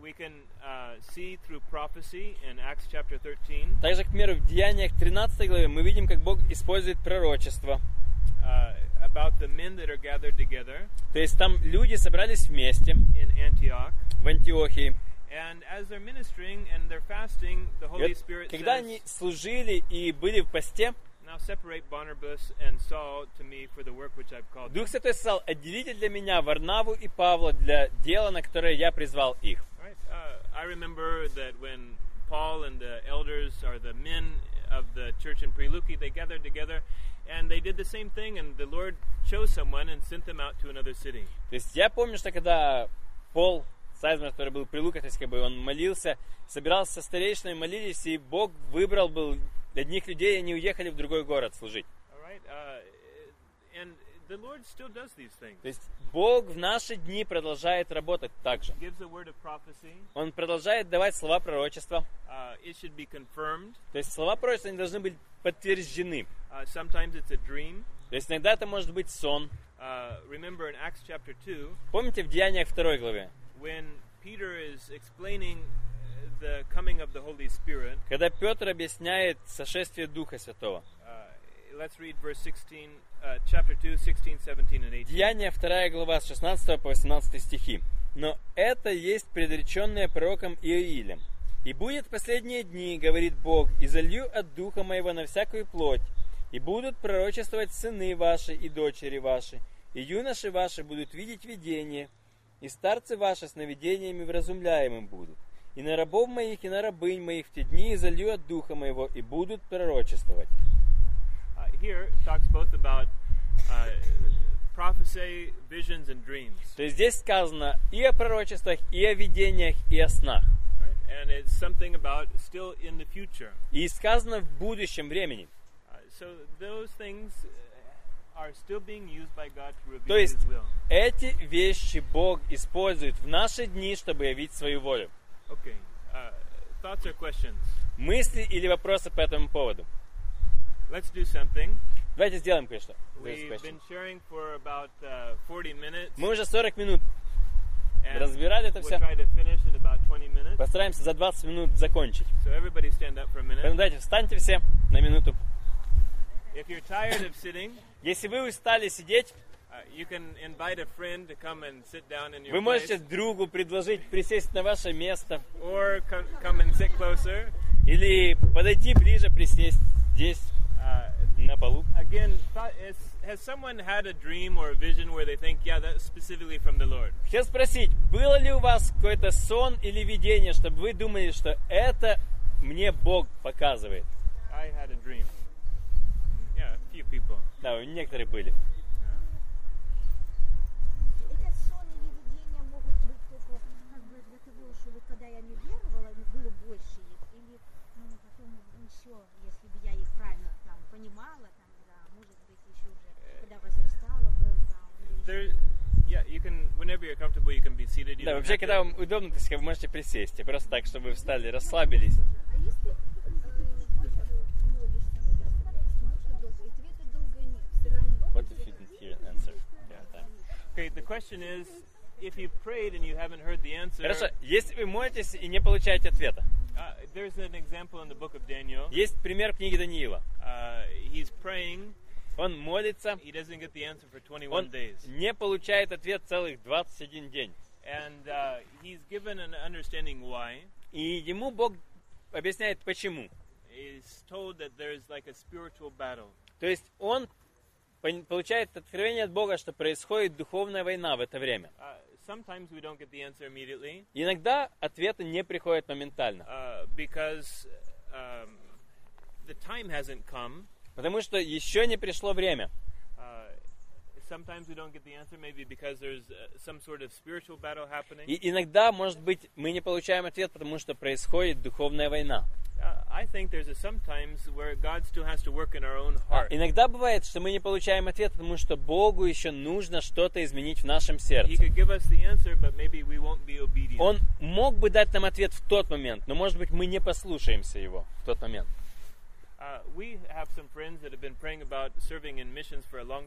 we can uh, see through prophecy in Acts chapter 13 Также, к примеру, в Деяниях 13 главе мы видим, как Бог использует пророчество. uh, about the men that are gathered together То есть там люди собрались вместе in Antioch. в Антиохии. And as they're ministering and they're fasting, the Holy Spirit когда says, они служили и были в посте, Now separate Barnabas and Saul to me for the work which I've called them. Дух Святой сказал, отделите для меня Варнаву и Павла для дела, на которое я призвал их. Right? Uh, I remember that when Paul and the elders or the men of the church in Preluki, they gathered together and they did the same thing and the Lord chose someone and sent them out to another city. То есть я помню, что когда Пол Сайзмер, который был при Лука, то есть как бы он молился, собирался со старейшиной, молились, и Бог выбрал был одних людей, они уехали в другой город служить. Uh. То есть Бог в наши дни продолжает работать так же. Он продолжает давать слова пророчества. Uh. То есть слова пророчества они должны быть подтверждены. Uh. То есть иногда это может быть сон. Remember in Acts chapter 2, Помните в Деяниях 2 главе? Uh, Когда Петр объясняет сошествие Духа Святого. uh, let's read verse 16, uh, chapter 2, 16, 17, and 18. Деяния 2 глава с 16 по 18 стихи. «Но это есть предреченное пророком Иоилем. И будет последние дни, говорит Бог, и залью от Духа Моего на всякую плоть, и будут пророчествовать сыны ваши и дочери ваши, и юноши ваши будут видеть видение, и старцы ваши сновидениями вразумляемым будут. И на рабов моих, и на рабынь моих в те дни изолью от Духа Моего, и будут пророчествовать». Uh, here it talks both about uh, prophecy, visions, and dreams. То есть здесь сказано и о пророчествах, и о видениях, и о снах. And it's something about still in the future. И сказано в будущем времени. Uh, so those things are still being used by God to reveal То есть His will. эти вещи Бог использует в наши дни, чтобы явить свою волю. Okay. Uh, thoughts or questions? Мысли или вопросы по этому поводу? Let's do something. Давайте сделаем кое-что. Uh, 40 minutes. Мы уже 40 минут разбирали это все. try to finish in about 20 minutes. Постараемся за 20 минут закончить. So everybody stand up for a minute. Поэтому давайте встаньте все на минуту. If you're tired of sitting, Если вы устали сидеть, uh, you can invite a friend to come and sit down in your вы можете другу предложить присесть на ваше место or co- come and sit closer. или подойти ближе, присесть здесь, Uh, на полу. again, has someone had a dream or a vision where they think, yeah, that's specifically from the Lord? Хотел спросить, было ли у вас какой-то сон или видение, чтобы вы думали, что это мне Бог показывает? I had a dream. Yeah, a few people. Да, некоторые были. Этот сон или видение могут быть только как бы для того, чтобы когда я не веровала, было больше их, или ну, потом еще, если бы я их правильно там понимала, там, да, может быть, еще уже, когда возрастала, был, да, или еще There, yeah, you can. Whenever you're comfortable, you can be seated. You Да, вообще, когда to- вам удобно, то есть вы можете присесть. И просто так, чтобы вы встали, расслабились. А э. What if you didn't hear an answer? Yeah, да. Okay, the question is, if you prayed and you haven't heard the answer, Хорошо, если вы молитесь и не получаете ответа. uh, there's an example in the book of Daniel. Есть пример в книге Даниила. Uh, he's praying, Он молится, he doesn't get the answer for 21 он days, не получает ответ целых 21 день. and uh, he's given an understanding why. И ему Бог объясняет, почему. He's told that there's like a spiritual battle. То есть он получает откровение от Бога, что происходит духовная война в это время. Uh, sometimes we don't get the answer immediately Иногда ответы не приходят моментально, uh, because um, the time hasn't come. Потому что еще не пришло время. Uh, uh. И иногда, может быть, мы не получаем ответ, потому что происходит духовная война. Uh, А иногда бывает, что мы не получаем ответ, потому что Богу еще нужно что-то изменить в нашем сердце. Он мог бы дать нам ответ в тот момент, но, может быть, мы не послушаемся его в тот момент.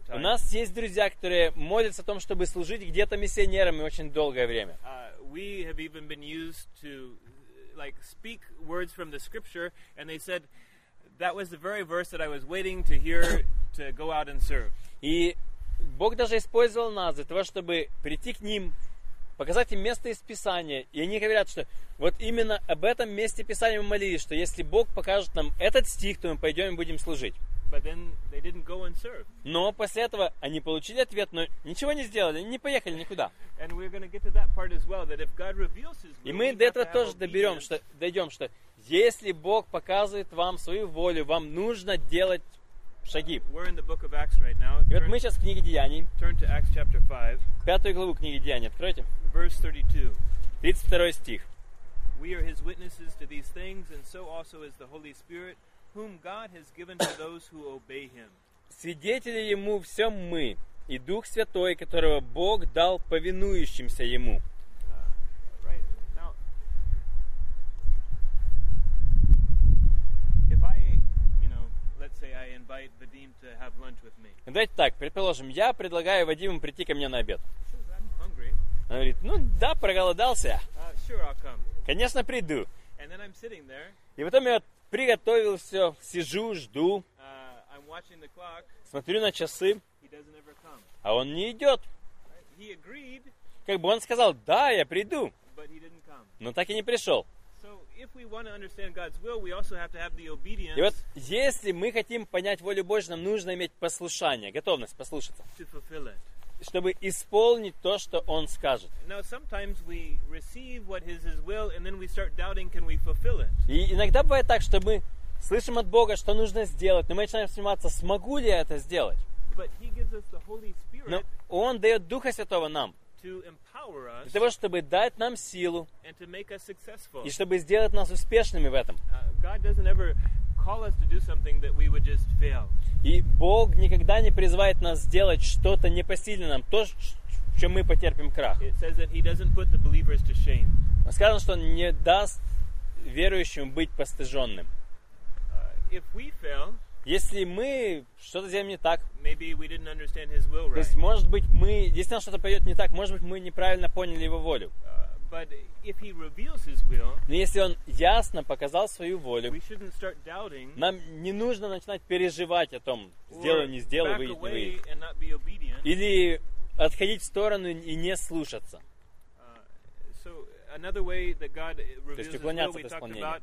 У time. нас есть друзья, которые молятся о том, чтобы служить где-то миссионерами очень долгое время. Uh, we have even been used to uh, like speak words from the scripture, and they said that was the very verse that I was waiting to hear to go out and serve. И Бог даже использовал нас для того, чтобы прийти к ним, показать им место из Писания. И они говорят, что вот именно об этом месте Писания мы молились, что если Бог покажет нам этот стих, то мы пойдем и будем служить. Но после этого они получили ответ, но ничего не сделали, не поехали никуда. И мы до этого тоже доберем, что, дойдем, что если Бог показывает вам свою волю, вам нужно делать шаги. We're in the book of Acts right now. И вот мы сейчас в книге Деяний, turn to Acts chapter 5, пятую главу книги Деяний, откройте, verse 32. 32 стих. We are his witnesses to these things, and so also is the Holy Spirit, whom God has given to those who obey him. Свидетели Ему всем мы, и Дух Святой, которого Бог дал повинующимся Ему. Uh, right? Now, if I, you know, let's say I invite Vadim to have lunch with me. Давайте так, предположим, я предлагаю Вадиму прийти ко мне на обед. Он говорит, ну да, проголодался, Uh, конечно, приду. И потом я приготовил все, сижу, жду, Uh, смотрю на часы, а он не идет. Как бы он сказал, да, я приду, но так и не пришел. И вот если мы хотим понять волю Божью, нам нужно иметь послушание, готовность послушаться, чтобы исполнить то, что Он скажет. И иногда бывает так, что мы слышим от Бога, что нужно сделать, но мы начинаем сомневаться, смогу ли я это сделать. Но Он дает Духа Святого нам, для того, чтобы дать нам силу, и чтобы сделать нас успешными в этом. Uh. И Бог никогда не призывает нас сделать что-то непосильное нам, то, в чем мы потерпим крах. Сказано, что Он не даст верующим быть постыженным. Если мы что-то сделаем не так, will то right. есть, может быть, мы, если нам что-то пойдет не так, может быть, мы неправильно поняли Его волю. Uh, but if He reveals His will, Но если Он ясно показал свою волю, we shouldn't start doubting нам не нужно начинать переживать о том, сделаю, не сделаю, выйдет, не выйдет. Или отходить в сторону и не слушаться. Uh, so another way that God reveals His will уклоняться от исполнения.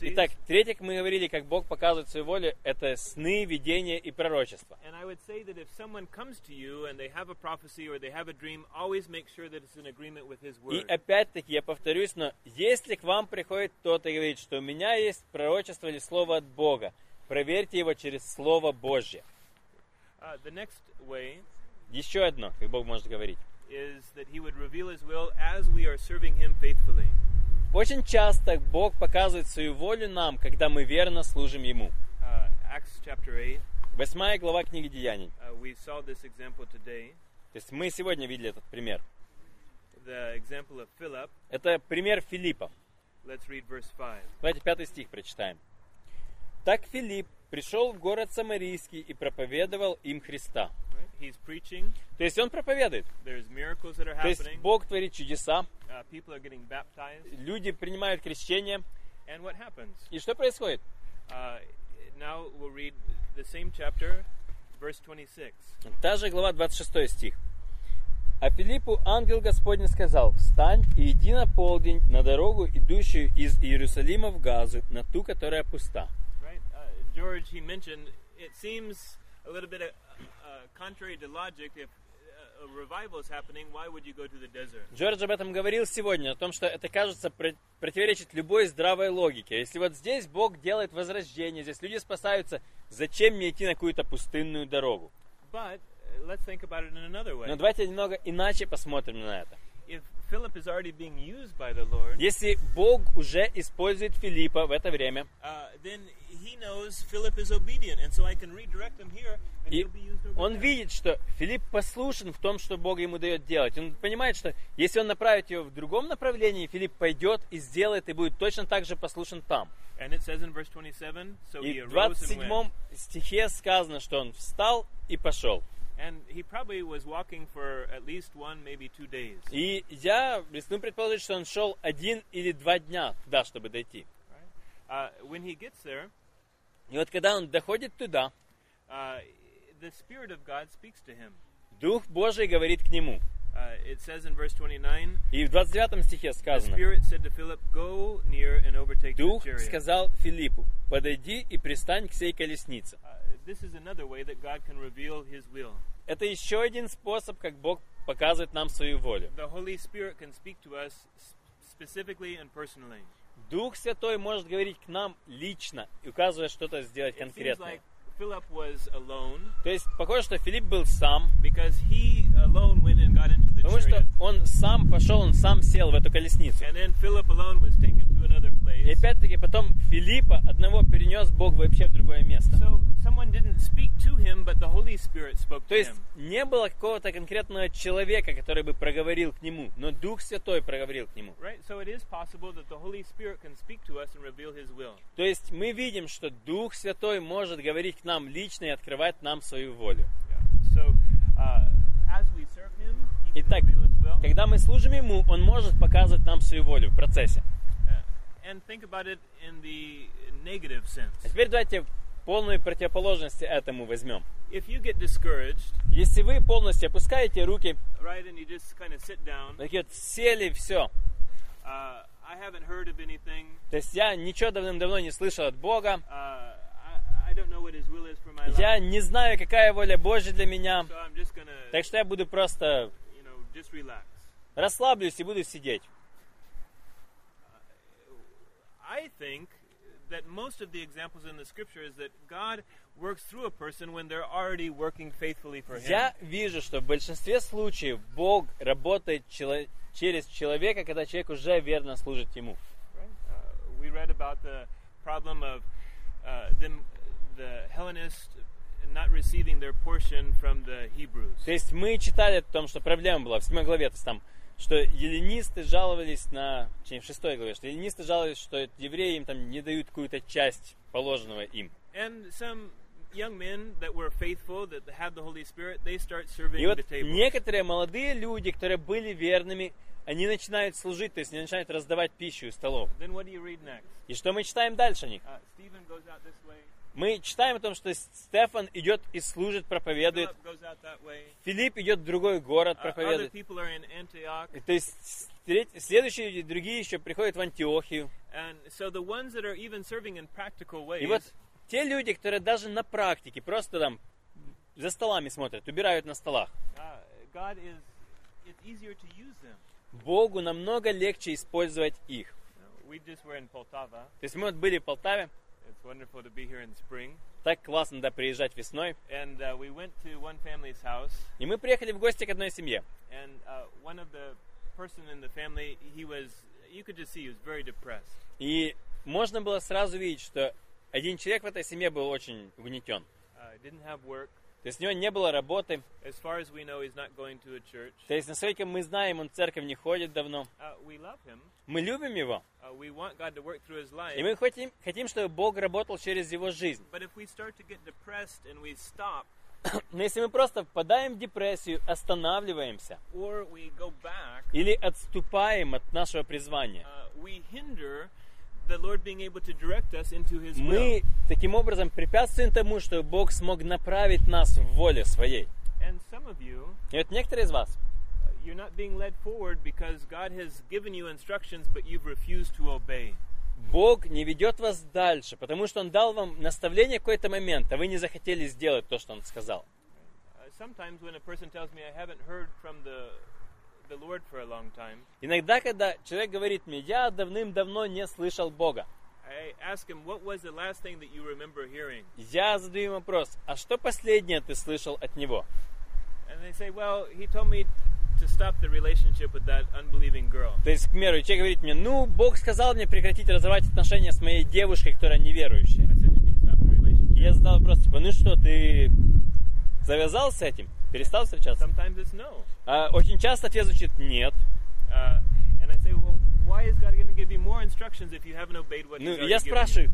Итак, третье, мы говорили, как Бог показывает свою волю, это сны, видения и пророчества. And I would say that if someone comes to you and they have a prophecy or they have a dream, always make sure that it's in agreement with His И опять-таки, я повторюсь, но если к вам приходит кто-то и говорит, что у меня есть пророчество или слово от Бога, проверьте его через Слово Божье. Uh, Еще одно, как Бог может говорить. is that He would reveal His will as we are serving Him faithfully. Очень часто Бог показывает свою волю нам, когда мы верно служим Ему. Uh, Acts chapter 8, Восьмая глава книги Деяний. uh. То есть мы сегодня видели этот пример. Это пример Филиппа. Let's read verse 5. Давайте пятый стих прочитаем. Так Филипп пришел в город Самарийский и проповедовал им Христа. То есть он проповедует. То есть. Бог творит чудеса, Uh, люди принимают крещение. И что происходит? Uh, now we'll read the same chapter, verse 26. Та же глава 26 стих. А Филиппу ангел Господень сказал, «Встань и иди на полдень на дорогу, идущую из Иерусалима в Газу, на ту, которая пуста». Uh, George, he mentioned, it seems a little bit uh, uh, contrary to logic. If uh? Джордж об этом говорил сегодня, о том, что это, кажется, про- противоречит любой здравой логике. Если вот здесь Бог делает возрождение, здесь люди спасаются, зачем мне идти на какую-то пустынную дорогу? But uh, let's think about it in another way. Но давайте немного иначе посмотрим на это. If Philip is already being used by the Lord, Если Бог уже использует Филиппа в это время, uh, и он видит, что Филипп послушен в том, что Бог ему дает делать. Он понимает, что если он направит его в другом направлении, Филипп пойдет и сделает, и будет точно так же послушен там. And it says in verse 27, so he И в arose and 27 went. стихе сказано, что он встал и пошел. And he probably was walking for at least one, maybe two days. И я рискну предположить, что он шел один или два дня туда, чтобы дойти. Uh, when he gets there, И вот когда он доходит туда, uh, the Spirit of God speaks to him. Дух Божий говорит к нему. Uh, it says in verse 29, И в 29 стихе the сказано, Spirit said to Philip, Go near and overtake the Дух сказал Филиппу, подойди и пристань к сей колеснице. Uh, Это еще один способ, как Бог показывает нам свою волю. The Holy Spirit can speak to us s- specifically and personally. Дух Святой может говорить к нам лично и указывая что-то сделать конкретное. Like Philip was alone То есть похоже, что Филипп был сам, because he alone went and got into the потому что он сам пошел, он сам сел в эту колесницу. And then Philip alone was taken to another И опять-таки потом Филиппа одного перенес Бог вообще в другое место. So someone didn't speak to him, but the Holy Spirit spoke То есть не было какого-то конкретного человека, который бы проговорил к нему, но Дух Святой проговорил к нему. Right? So it is possible that the Holy Spirit can speak to us and reveal His will. То есть мы видим, что Дух Святой может говорить к нам лично и открывать нам свою волю. Uh, Итак, когда мы служим Ему, Он может показывать нам свою волю в процессе. А теперь давайте полную противоположность этому возьмем. Если вы полностью опускаете руки, right, just kind of sit down, такие вот сели, все. uh. То есть я ничего давным-давно не слышал от Бога. Uh, Я не знаю, какая воля Божья для меня. Так что я буду просто расслаблюсь и буду сидеть. I think that most of the examples in the scripture is that God works through a person when they're already working faithfully for Him. Я вижу, что в большинстве случаев Бог работает через человека, когда человек уже верно служит Ему. Right? Uh, we read about the problem of uh, them, the Hellenists not receiving their portion from the Hebrews. То есть мы читали о том, что проблема была в 7 главе, то есть там, что еленисты жаловались на, точнее, в 6 главе, что еленисты жаловались, что евреи им там не дают какую-то часть положенного им. And some young men that were faithful, that had the Holy Spirit, they start serving И вот the table. некоторые молодые люди, которые были верными, они начинают служить, то есть они начинают раздавать пищу из столов. Then what do you read next? И что мы читаем дальше о них? Uh, Мы читаем о том, что Стефан идет и служит, проповедует. Филипп идет в другой город, Uh, проповедует. И То есть следующие другие еще приходят в Антиохию. И вот те люди, которые даже на практике просто там за столами смотрят, убирают на столах. uh. Богу намного легче использовать их. Poltava. То есть мы вот были в Полтаве, wonderful to be here in spring. так классно да приезжать весной. And uh, we went to one family's house, И мы приехали в гости к одной семье. and uh, one of the person in the family, he was, you could just see he was very depressed. И можно было сразу видеть, что один человек в этой семье был очень угнетен. Uh, didn't have work. То есть у него не было работы. As far as we know, he's not going to a church. То есть, насколько мы знаем, он в церковь не ходит давно. Uh, we love him. Мы любим его. Uh, we want God to work through his life. И мы хотим, хотим, чтобы Бог работал через его жизнь. But if we start to get depressed and we stop, Но если мы просто впадаем в депрессию, останавливаемся or we go back, или отступаем от нашего призвания, uh, мы таким образом препятствуем тому, чтобы Бог смог направить нас в воле своей. И вот некоторые из вас, uh, you're not being led forward because God has given you instructions, but you've refused to obey. Бог не ведет вас дальше, потому что Он дал вам наставление в какой-то момент, а вы не захотели сделать то, что Он сказал. Uh, sometimes when a person tells me I haven't heard from the Иногда, когда человек говорит мне, я давным-давно не слышал Бога, I ask him, what was the last thing that you remember hearing? Я задаю им вопрос, а что последнее ты слышал от него? То есть, к примеру, человек говорит мне, ну, Бог сказал мне прекратить разорвать отношения с моей девушкой, которая неверующая. Я задал вопрос, типа, ну что, ты завязал с этим? Перестал встречаться? Sometimes it's no. А очень часто ответ звучит «нет». Uh, and I say, well, why is God going to give you more instructions if you haven't obeyed what Ну, я спрашиваю,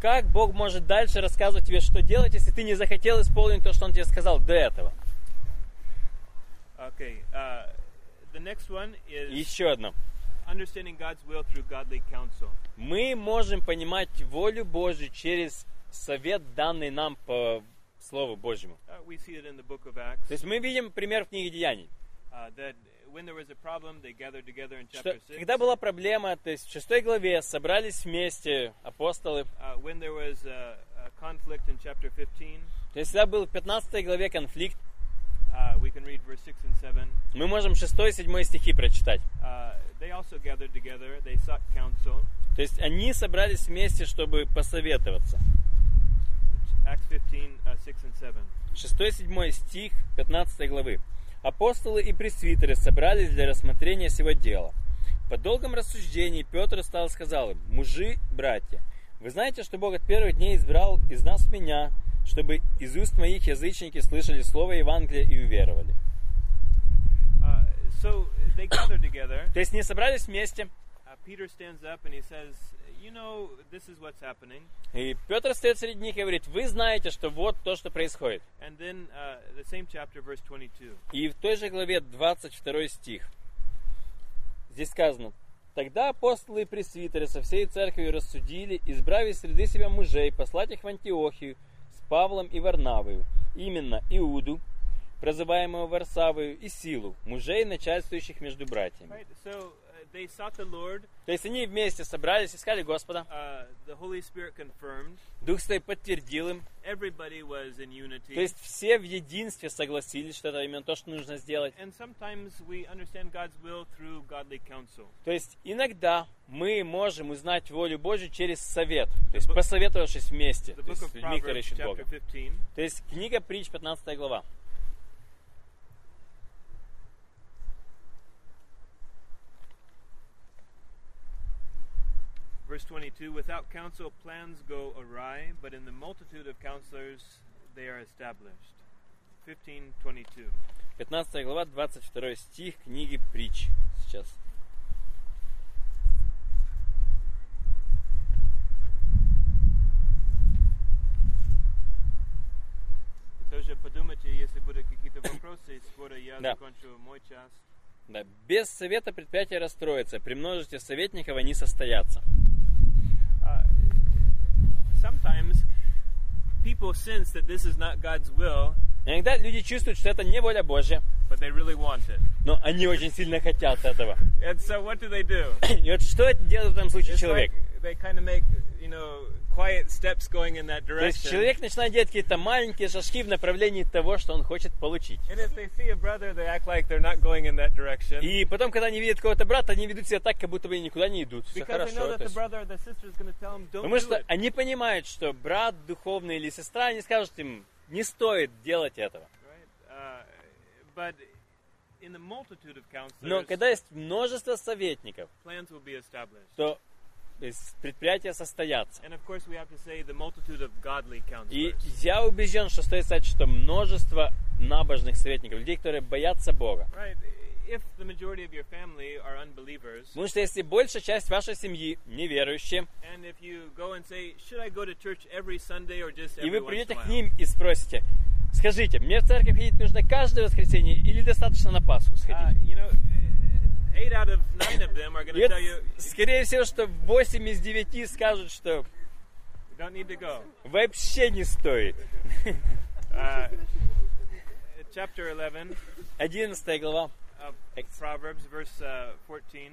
как Бог может дальше рассказывать тебе, что делать, если ты не захотел исполнить то, что Он тебе сказал до этого? Okay. Uh, the next one is еще одно. understanding God's will through godly counsel. Мы можем понимать волю Божью через совет, данный нам по Слову Божьему. Uh, То есть мы видим пример в книге Деяний. uh, Что, chapter 6. когда была проблема, то есть в шестой главе собрались вместе апостолы. Uh, when there was a, a conflict in chapter 15, То есть когда был в 15 главе конфликт, we can read verse 6 and 7. мы можем 6 и 7 стихи прочитать. То есть они собрались вместе, чтобы посоветоваться. Acts 15, uh, 6 and 7. 6-7 стих 15 главы. Апостолы и пресвитеры собрались для рассмотрения сего дела. По долгом рассуждении Петр стал и сказал им, «Мужи, братья, вы знаете, что Бог от первых дней избрал из нас меня, чтобы из уст моих язычники слышали слово Евангелия и уверовали». Uh, so they gathered together. То есть не собрались вместе, Uh, Peter stands up and he says, You know, this is what's happening. и Петр стоит среди них и говорит, «Вы знаете, что вот то, что происходит». And then uh, the same chapter, verse 22. И в той же главе 22 стих. Здесь сказано, Тогда апостолы и пресвитеры со всей церковью рассудили, избрав из среды себя мужей, послать их в Антиохию с Павлом и Варнавою, именно Иуду, прозываемого Варсавою, и Силу, мужей, начальствующих между братьями. Right? So То есть они вместе собрались, искали Господа, Uh. Дух Святой подтвердил им, то есть все в единстве согласились, что это именно то, что нужно сделать. То есть иногда мы можем узнать волю Божью через совет, то есть посоветовавшись вместе, то есть людьми, которые ищут Бога. 15, То есть книга притч, 15 глава. Verse 22 Without counsel, plans go awry, but in the multitude of counselors, they are established. 1522. 15 глава, 22 стих книги притч. Сейчас. Тоже подумайте, если будут какие-то вопросы, скоро я Да. закончу мой час. Да. Без совета предприятие расстроится. При множестве советников они состоятся. Uh, sometimes people sense that this is not God's will, Иногда люди чувствуют, что это не воля Божья, but they really want it. но они очень сильно хотят этого. And so what do they do? И вот что это делает в этом случае It's человек? like they kind of make, you know, quiet steps going in that То есть direction. человек начинает делать какие-то маленькие шажки в направлении того, что он хочет получить. And if they see a brother, they act like they're not going in that direction. И потом, когда они видят какого-то брата, они ведут себя так, как будто бы они никуда не идут. Все Because they know хорошо. that то the есть- brother or the sister is going to tell them, don't Потому что они понимают, что брат духовный или сестра, они скажут им, не стоит делать этого. Right? Uh, Но когда есть множество советников, то предприятия состоятся. И я убежден, что стоит сказать, что множество набожных советников, людей, которые боятся Бога. Right? If the majority of your family are unbelievers, Потому что если большая часть вашей семьи неверующие, и вы придете к ним и спросите, скажите, мне в церковь ходить нужно каждое воскресенье или достаточно на Пасху Uh, сходить? you know, you, скорее всего, что 8 из 9 скажут, что вообще не стоит. Uh, chapter 11 11 глава, of Proverbs, verse uh, 14,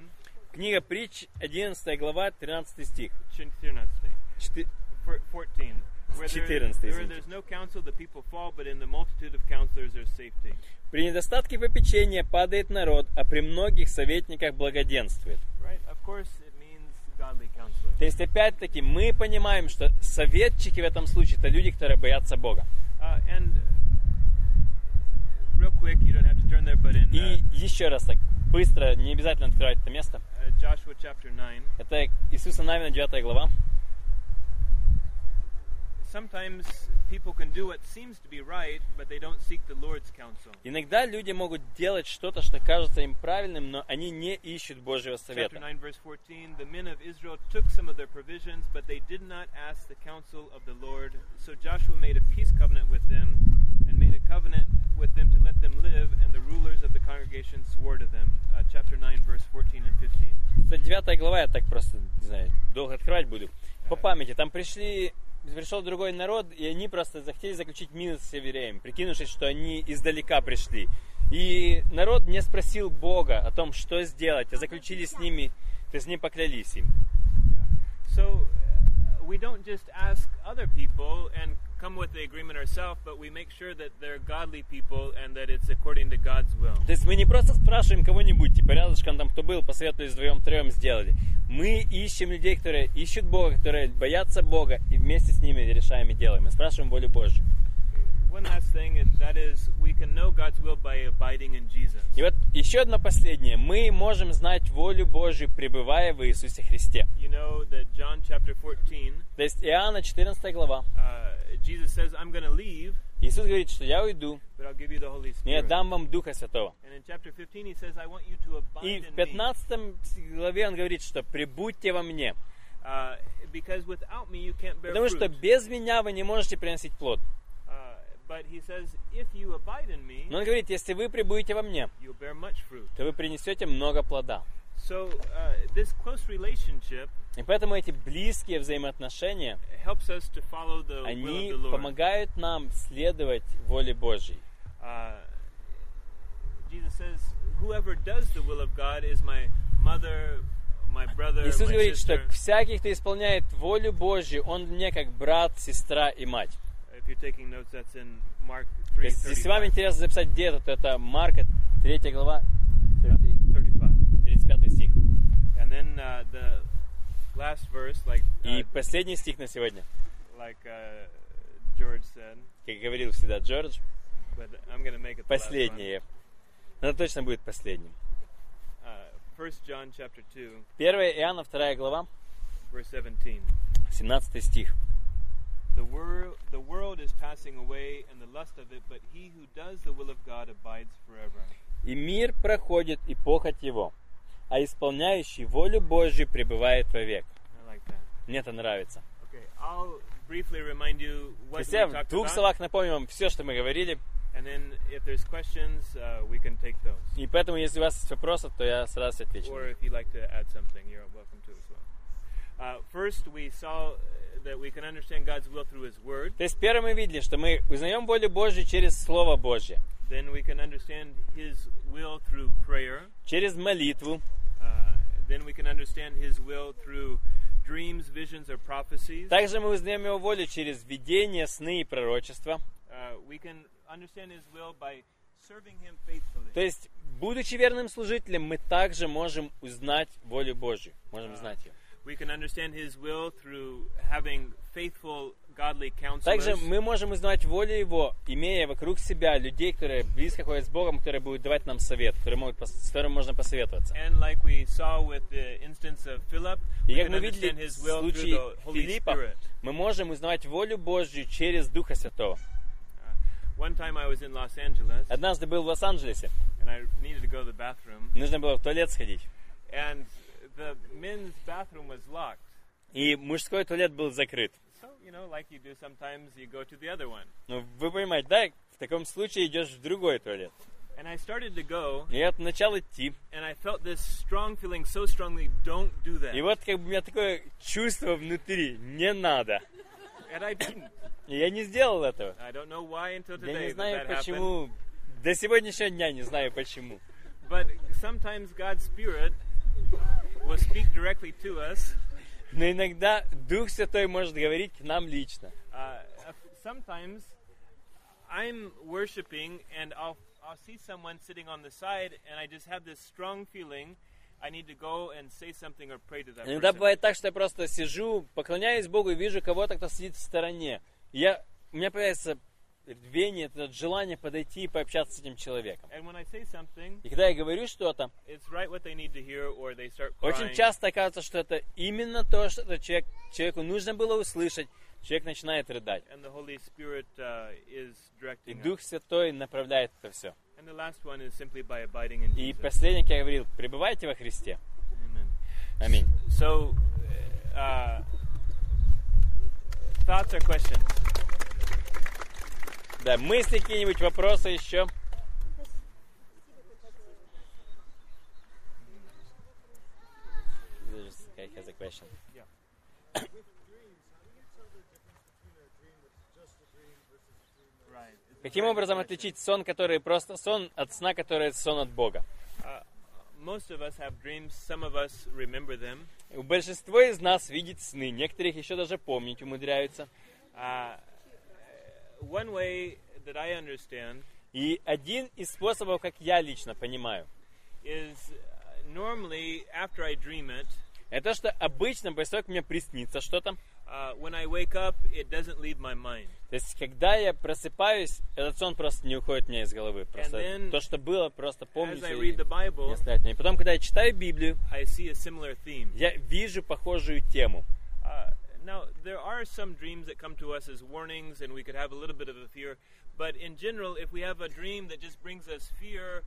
книга притч, 11 глава, 13 стих. 14. Четы- Four- 14. Where, there, 14, where извините. there's no counsel, the people fall, but in the multitude of counselors there's safety. При недостатке попечения падает народ, а при многих советниках благоденствует. То есть, опять-таки, мы понимаем, что советчики в этом случае это люди, которые боятся Бога. И еще раз так, быстро, не обязательно открывать это место. uh, Joshua chapter 9, Это Иисуса Навина, 9 глава. sometimes people can do what seems to be right, but they don't seek the Lord's counsel. Иногда люди могут делать что-то, что кажется им правильным, но они не ищут Божьего Chapter совета. 9, verse 14 The men of Israel took some of their provisions, but they did not ask the counsel of the Lord. So Joshua made a peace covenant with them, and made a covenant with them to let them live, and the rulers of the congregation swore to them. Uh, chapter 9, verse 14 and 15. Это 9 глава, я так просто, не знаю, долго открывать буду. По памяти, там пришли, пришел другой народ, и они просто захотели заключить мир с евреями, прикинувшись, что они издалека пришли. И народ не спросил Бога о том, что сделать, а заключили с ними, то есть не поклялись им. So uh, we don't just ask other people and come with the agreement ourselves, but we make sure that they're godly people and that it's according to God's will. То есть мы не просто спрашиваем кого-нибудь, типа рядышком там кто был, посоветовались вдвоем, трем сделали. Мы ищем людей, которые ищут Бога, которые боятся Бога, и вместе с ними решаем и делаем. Мы спрашиваем волю Божью. И вот еще одно последнее. Мы можем знать волю Божью, пребывая в Иисусе Христе. You know that John chapter 14, То есть Иоанна 14 глава. uh, Jesus says, I'm to leave, Иисус говорит, что я уйду, but I'll give you the Holy но я дам вам Духа Святого. And in chapter 15, he says, I want you to abide И в me. 15 главе он говорит, что «прибудьте во мне». Uh, because without me, you can't bear Потому что без меня вы не можете приносить плод. Но он говорит, если вы прибудете во мне, то вы принесете много плода. So uh, this close relationship И поэтому эти близкие взаимоотношения, helps us to follow the will они of the Lord. помогают нам следовать воле Божьей. Uh, Jesus says, "Whoever does the will of God is my mother, my brother, Иисус говорит, что sister." всякий, кто исполняет волю Божью, он мне как брат, сестра и мать. If you're taking notes, that's in Mark То 3, есть, если вам 35. интересно записать где-то, то это Марка, 3 глава, 30 35. 35 стих. And then uh, the last verse, like uh, И последний стих на сегодня, like uh, George said, как говорил всегда Джордж, but I'm to make it последнее. Но это точно будет последним. Uh, 1 John chapter 2, 1 Иоанна, 2 глава, verse 17. 17 стих. The world, the world is passing away and the lust of it, but he who does the will of God abides forever. «И мир проходит, и похоть его, а исполняющий волю Божью пребывает вовек». I like that. Мне это нравится. Okay, I'll briefly remind you То what есть we я в двух about, словах напомню вам все, что мы говорили. and then if there's questions, uh, we can take those. И поэтому, если у вас есть вопросы, то я сразу отвечу. Or if you'd like to add something, you're welcome to as well. То есть первое мы видели, что мы узнаем волю Божью через Слово Божье, Then we can understand His will through prayer. через молитву, Uh, then we can understand His will through dreams, visions, or prophecies. Также мы узнаем Его волю через видение, сны и пророчества. Uh, we can understand His will by serving Him faithfully. То есть, будучи верным служителем, мы также можем узнать волю Божью. Можем знать ее. We can understand His will through having faithful, godly counselors. Также мы можем узнать волю Его, имея вокруг себя людей, которые близко ходят с Богом, которые будут давать нам совет, которые могут, с которыми можно посоветоваться. And like we saw with the instance of Philip, И we как мы видели в случае Филиппа, мы можем узнавать волю Божью через Духа Святого. Uh, one time I was in Los Angeles Однажды был в Лос-Анджелесе, нужно было в туалет сходить. and the men's bathroom was locked. И мужской туалет был закрыт. So, you know, like you do sometimes, you go to the other one. Ну, вы понимаете, да? В таком случае идешь в другой туалет. And I started to go, И я начал идти. and I felt this strong feeling so strongly, don't do that. И вот как бы у меня такое чувство внутри, не надо. And I didn't. И я не сделал этого. I don't know why until Я today не that, знаю that happened. почему. До сегодняшнего дня не знаю почему. But sometimes God's Spirit will speak directly to us. Но иногда Дух Святой может говорить к нам лично. Uh, sometimes I'm worshiping and I'll, I'll see someone sitting on the side and I just have this strong feeling I need to go and say something or pray to that Иногда бывает так, что я просто сижу, поклоняюсь Богу и вижу кого-то, кто сидит в стороне. Я, у меня появляется рвение, это желание подойти и пообщаться с этим человеком. И когда я говорю что-то, right очень часто оказывается, что это именно то, что человек, человеку нужно было услышать. Человек начинает рыдать. Spirit uh, И. Дух Святой направляет это все. И Jesus. последний, как я говорил, пребывайте во Христе. Аминь. So, uh, thoughts or questions? Да, мысли какие-нибудь, вопросы еще? Question. Right. Каким образом отличить сон, который просто сон, от сна, который сон от Бога? Uh. У большинства из нас видеть сны, некоторых еще даже помнить умудряются. Uh, one way that I understand И один из способов, как я лично понимаю, is uh, normally after I dream it, это что обычно, после того, как мне приснится что-то, uh, when I wake up, it doesn't leave my mind. то есть, когда я просыпаюсь, этот сон просто не уходит у меня из головы. Просто then, то, что было, просто помнится и не Bible, оставит меня. И потом, когда я читаю Библию, I see a similar theme. я вижу похожую тему. Uh, now, there are some dreams that come to us as warnings, and we could have a little bit of a fear. But in general, if we have a dream that just brings us fear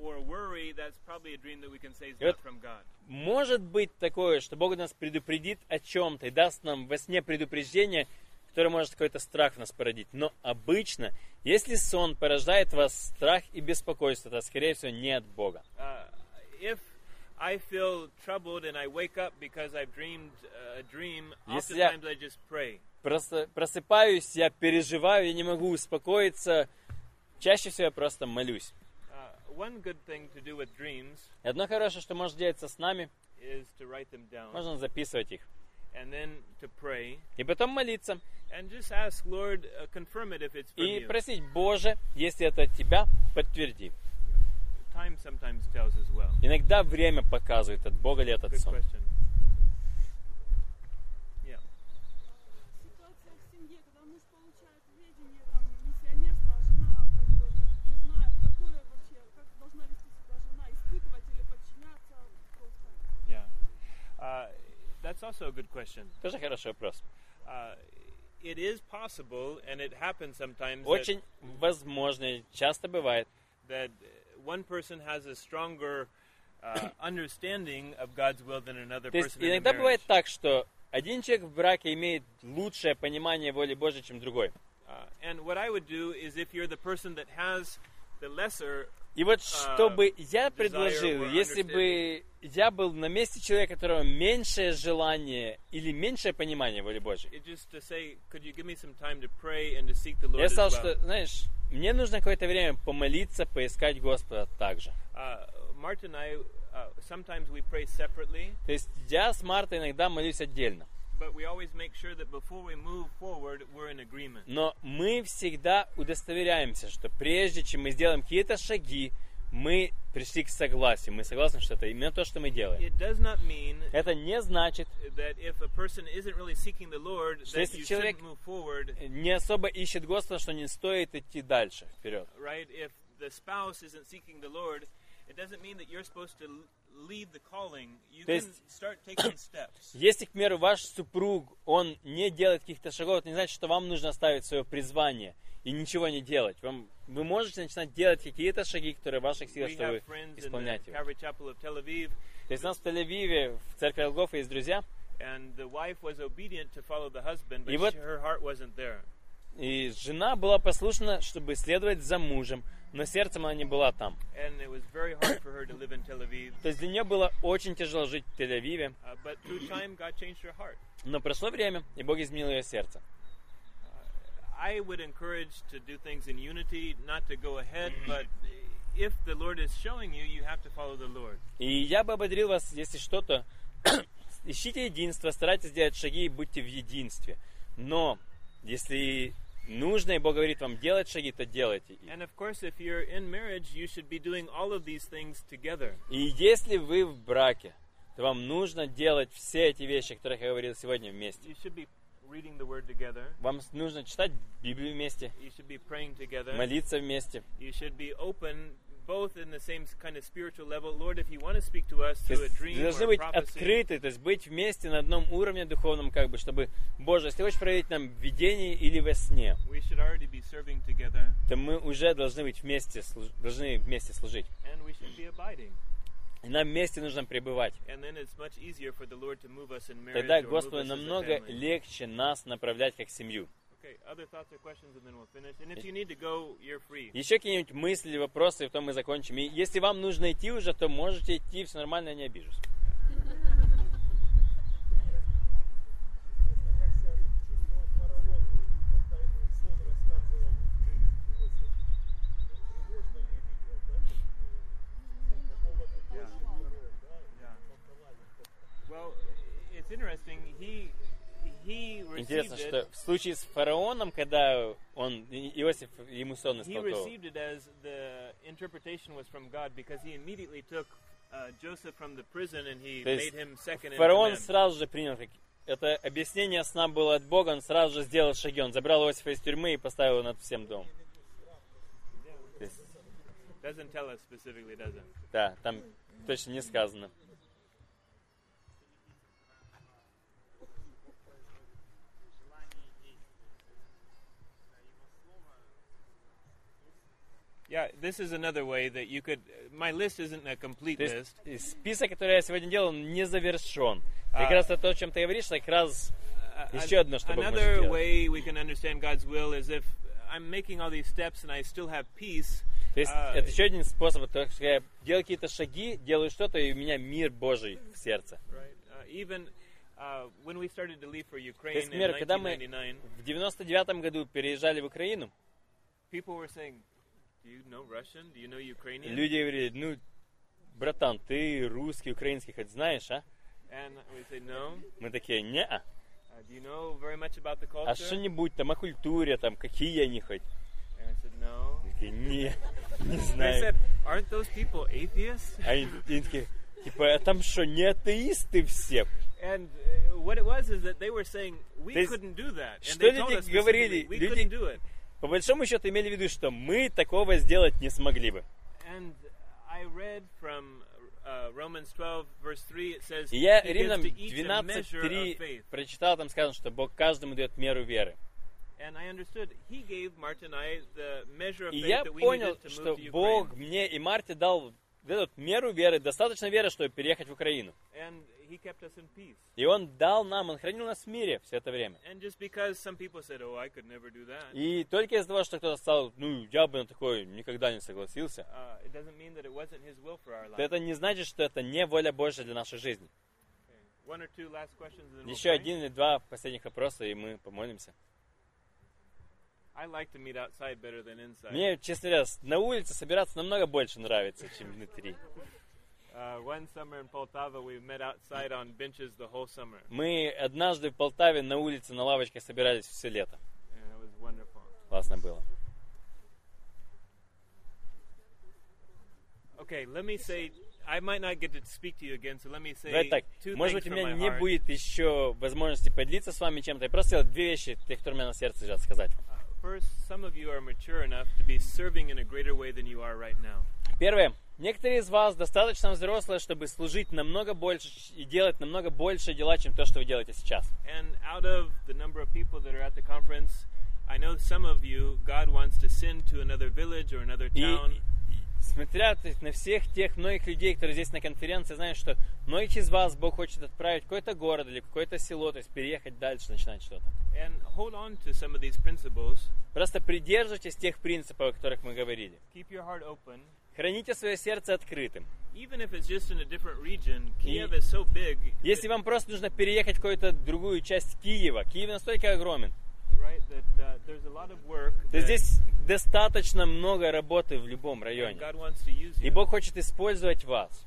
or worry, that's probably a dream that we can say is not from God. Может быть такое, что Бог нас предупредит о чем-то и даст нам во сне предупреждение, которое может какой-то страх в нас породить. Но обычно, если сон порождает в вас страх и беспокойство, то, скорее всего, не от Бога. Uh, if I feel troubled and I wake up because I've dreamed a dream, Если я- oftentimes I just pray. Просто просыпаюсь, я переживаю, я не могу успокоиться. Чаще всего я просто молюсь. Uh, one good thing to do with dreams И одно хорошее, что может делать с нами, is to write them down можно записывать их. and then to pray И потом молиться. and just ask, Lord, uh, confirm it if it's from И you. просить, Боже, если это от Тебя, подтверди. Time sometimes tells as well. Иногда время показывает, от Бога ли этот сон. that's also a good question. Тоже хороший вопрос. Uh, it is possible, and it happens sometimes, that, Очень возможно, часто бывает, that one person has a stronger uh, understanding of God's will than another То есть иногда бывает так, что один человек в браке имеет лучшее понимание воли Божьей, чем другой. Uh, and what I would do is if you're the person that has the lesser, И вот что бы я предложил, если бы я был на месте человека, у которого меньшее желание или меньшее понимание воли Божьей, я сказал, что, знаешь, мне нужно какое-то время помолиться, поискать Господа также. Pray separately, То есть я с Мартой иногда молюсь отдельно. Но мы всегда удостоверяемся, что прежде чем мы сделаем какие-то шаги, мы пришли к согласию. Мы согласны, что это именно то, что мы делаем. Это не значит, really Lord, Что если человек- forward, не особо ищет Господа, что не стоит идти дальше, вперед. right? If the spouse isn't seeking the Lord, it doesn't mean that you're supposed to l- leave the calling. You То can есть- start taking steps. Если, к примеру, ваш супруг, он не делает каких-то шагов, это не значит, что вам нужно оставить свое призвание и ничего не делать. Вам, вы можете начинать делать какие-то шаги, которые в ваших силах, чтобы исполнять его. То есть у нас в Тель-Авиве, в церкви Алгофа есть друзья, and the wife was obedient to follow the husband, but И вот- she- her heart wasn't there. И жена была послушна, чтобы следовать за мужем, но сердцем она не была там. То есть для нее было очень тяжело жить в Тель-Авиве, Uh, но прошло время, и Бог изменил ее сердце. I would encourage to do things in unity, not to go ahead, but if the Lord is showing you, you have to follow the Lord. И я бы ободрил вас, если что-то, ищите единство, старайтесь делать шаги и будьте в единстве. Но если нужно, и Бог говорит вам делать шаги, то делайте их. And of course, if you're in marriage, you should be doing all of these things together. И если вы в браке, то вам нужно делать все эти вещи, о которых я говорил сегодня вместе. You should be reading the Word together. Вам нужно читать Библию вместе, You should be praying together. молиться вместе. You should be open, должны быть открыты, то есть быть вместе на одном уровне духовном, как бы, чтобы, Боже, если хочешь проявить нам в видении или во сне, то мы уже должны быть вместе, должны вместе служить. И нам вместе нужно пребывать. Тогда Господу намного легче нас направлять как семью. Okay, other thoughts or questions, and then we'll finish. And if you need to go, you're free. Еще какие-нибудь мысли, вопросы, и потом мы закончим. И если вам нужно идти уже, то можете идти, все нормально, я не обижусь. it's interesting. Интересно, что в случае с фараоном, когда он, Иосиф ему сон истолковал, uh, То есть фараон сразу же принял, это объяснение сна было от Бога, он сразу же сделал шаги, он забрал Иосифа из тюрьмы и поставил его над всем домом. Doesn't tell us specifically, does it? да, там точно не сказано. Yeah, this is another way that you could. My list isn't a complete list. и список, который я сегодня делал, не завершен. А. Как раз это то, о чем ты говоришь, как раз Uh, Еще одно, что another way we can understand God's will is if I'm making all these steps and I still have peace. То есть uh, это еще один способ, то, что я делаю какие-то шаги, делаю что-то, и у меня мир Божий в сердце. Right. Uh, even uh, when we started to leave for То Ukraine есть, например, когда мы 1999, в 99 году переезжали в Украину, people were saying, "Do you know Russian? Do you know Ukrainian?" люди говорили, ну, братан, ты русский, украинский хоть знаешь, а? And we say, "No." Мы такие, не -а. Uh, do you know very much about the а culture? что-нибудь там о культуре, там, какие они хоть? Такие, не, не знаю. said, "Aren't those people atheists?" Они, такие, типа, а там что, не атеисты все? And uh, what it was is that they were saying we couldn't do that, and they told люди us говорили? Люди-. По большому счету имели в виду, что мы такого сделать не смогли бы. Uh, Romans 12, verse 3, it says, И я Римлянам to each a measure of 12.3 faith. прочитал, там сказано, что Бог каждому дает меру веры. И я понял, что Бог мне и Марте дал эту меру веры, достаточно веры, чтобы переехать в Украину. And He kept us in peace. И Он дал нам, Он хранил нас в мире все это время. And just because some people said, oh, I could never do that, И только из-за того, что кто-то сказал, ну, я бы на такое никогда не согласился, uh, это не значит, что это не воля Божья для нашей жизни. Okay. Еще один или два последних вопроса, и мы помолимся. Мне, честно говоря, на улице собираться намного больше нравится, чем внутри. Мы однажды в Полтаве на улице на лавочке собирались все лето. And it was wonderful. Классно было. Okay, let me say, I might not get to speak to you again, so let me say Давайте так, two может things быть, у from меня my не heart. будет еще возможности поделиться с вами чем-то. Я просто хотел две вещи, те, которые у меня на сердце лежат, сказать вам. Uh, first, some of you are mature enough to be serving in a greater way than you are right now. Первое. Некоторые из вас достаточно взрослые, чтобы служить намного больше и делать намного больше дела, чем то, что вы делаете сейчас. И, смотря на всех тех многих людей, которые здесь на конференции, знаю, что многих из вас Бог хочет отправить в какой-то город или какое-то село, то есть переехать дальше, начинать что-то. Просто придерживайтесь тех принципов, о которых мы говорили. Keep your heart open. Храните свое сердце открытым. Если вам просто нужно переехать в какую-то другую часть Киева, Киев настолько огромен, uh, то that здесь достаточно много работы в любом районе. И. Бог хочет использовать вас.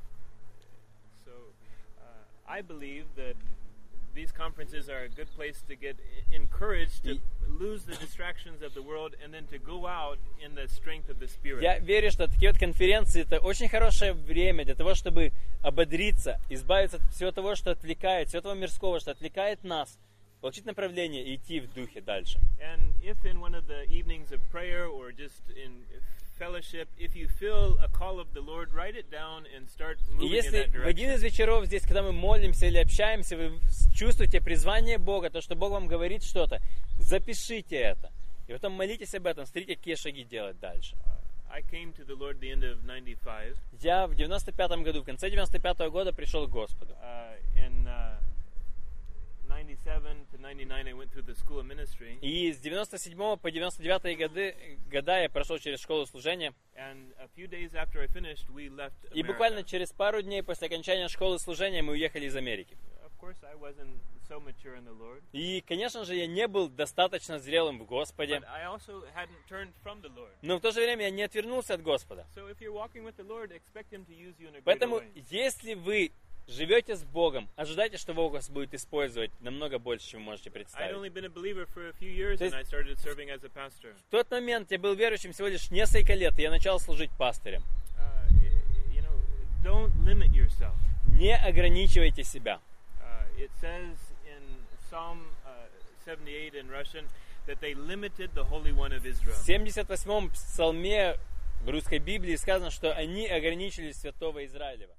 These conferences are a good place to get i- encouraged to lose the distractions of the world and then to go out in the strength of the Spirit. Я верю, что такие вот конференции это очень хорошее время для того, чтобы ободриться, избавиться от всего того, что отвлекает, всего того мирского, что отвлекает нас, получить направление и идти в духе дальше. And if in one of the evenings of prayer or just in fellowship, if you feel a call of the Lord, write it down and start И moving in если в один из вечеров здесь, когда мы молимся или общаемся, вы чувствуете призвание Бога, то, что Бог вам говорит что-то, запишите это. И потом молитесь об этом, смотрите, какие шаги делать дальше. I came to the Lord the end of 95. Я в 95 году, в конце 95 года пришел к Господу. Uh, in uh, И с 97 по 99 годы, года я прошел через школу служения. And a few days after I finished, we left И буквально через пару дней после окончания школы служения мы уехали из Америки. И, конечно же, я не был достаточно зрелым в Господе. But I also hadn't turned from the Lord. Но в то же время я не отвернулся от Господа. So if you're walking with the Lord, expect Him to use you in a greater Поэтому, way. если вы живете с Богом, ожидайте, что Бог вас будет использовать намного больше, чем вы можете представить. есть-. В тот момент я был верующим всего лишь несколько лет, и я начал служить пастырем. Uh, you know. Не ограничивайте себя. Uh, Psalm uh, 78 in Russian that they limited the Holy One of Israel. В 78-м псалме в русской Библии сказано, что они ограничили святого Израилева.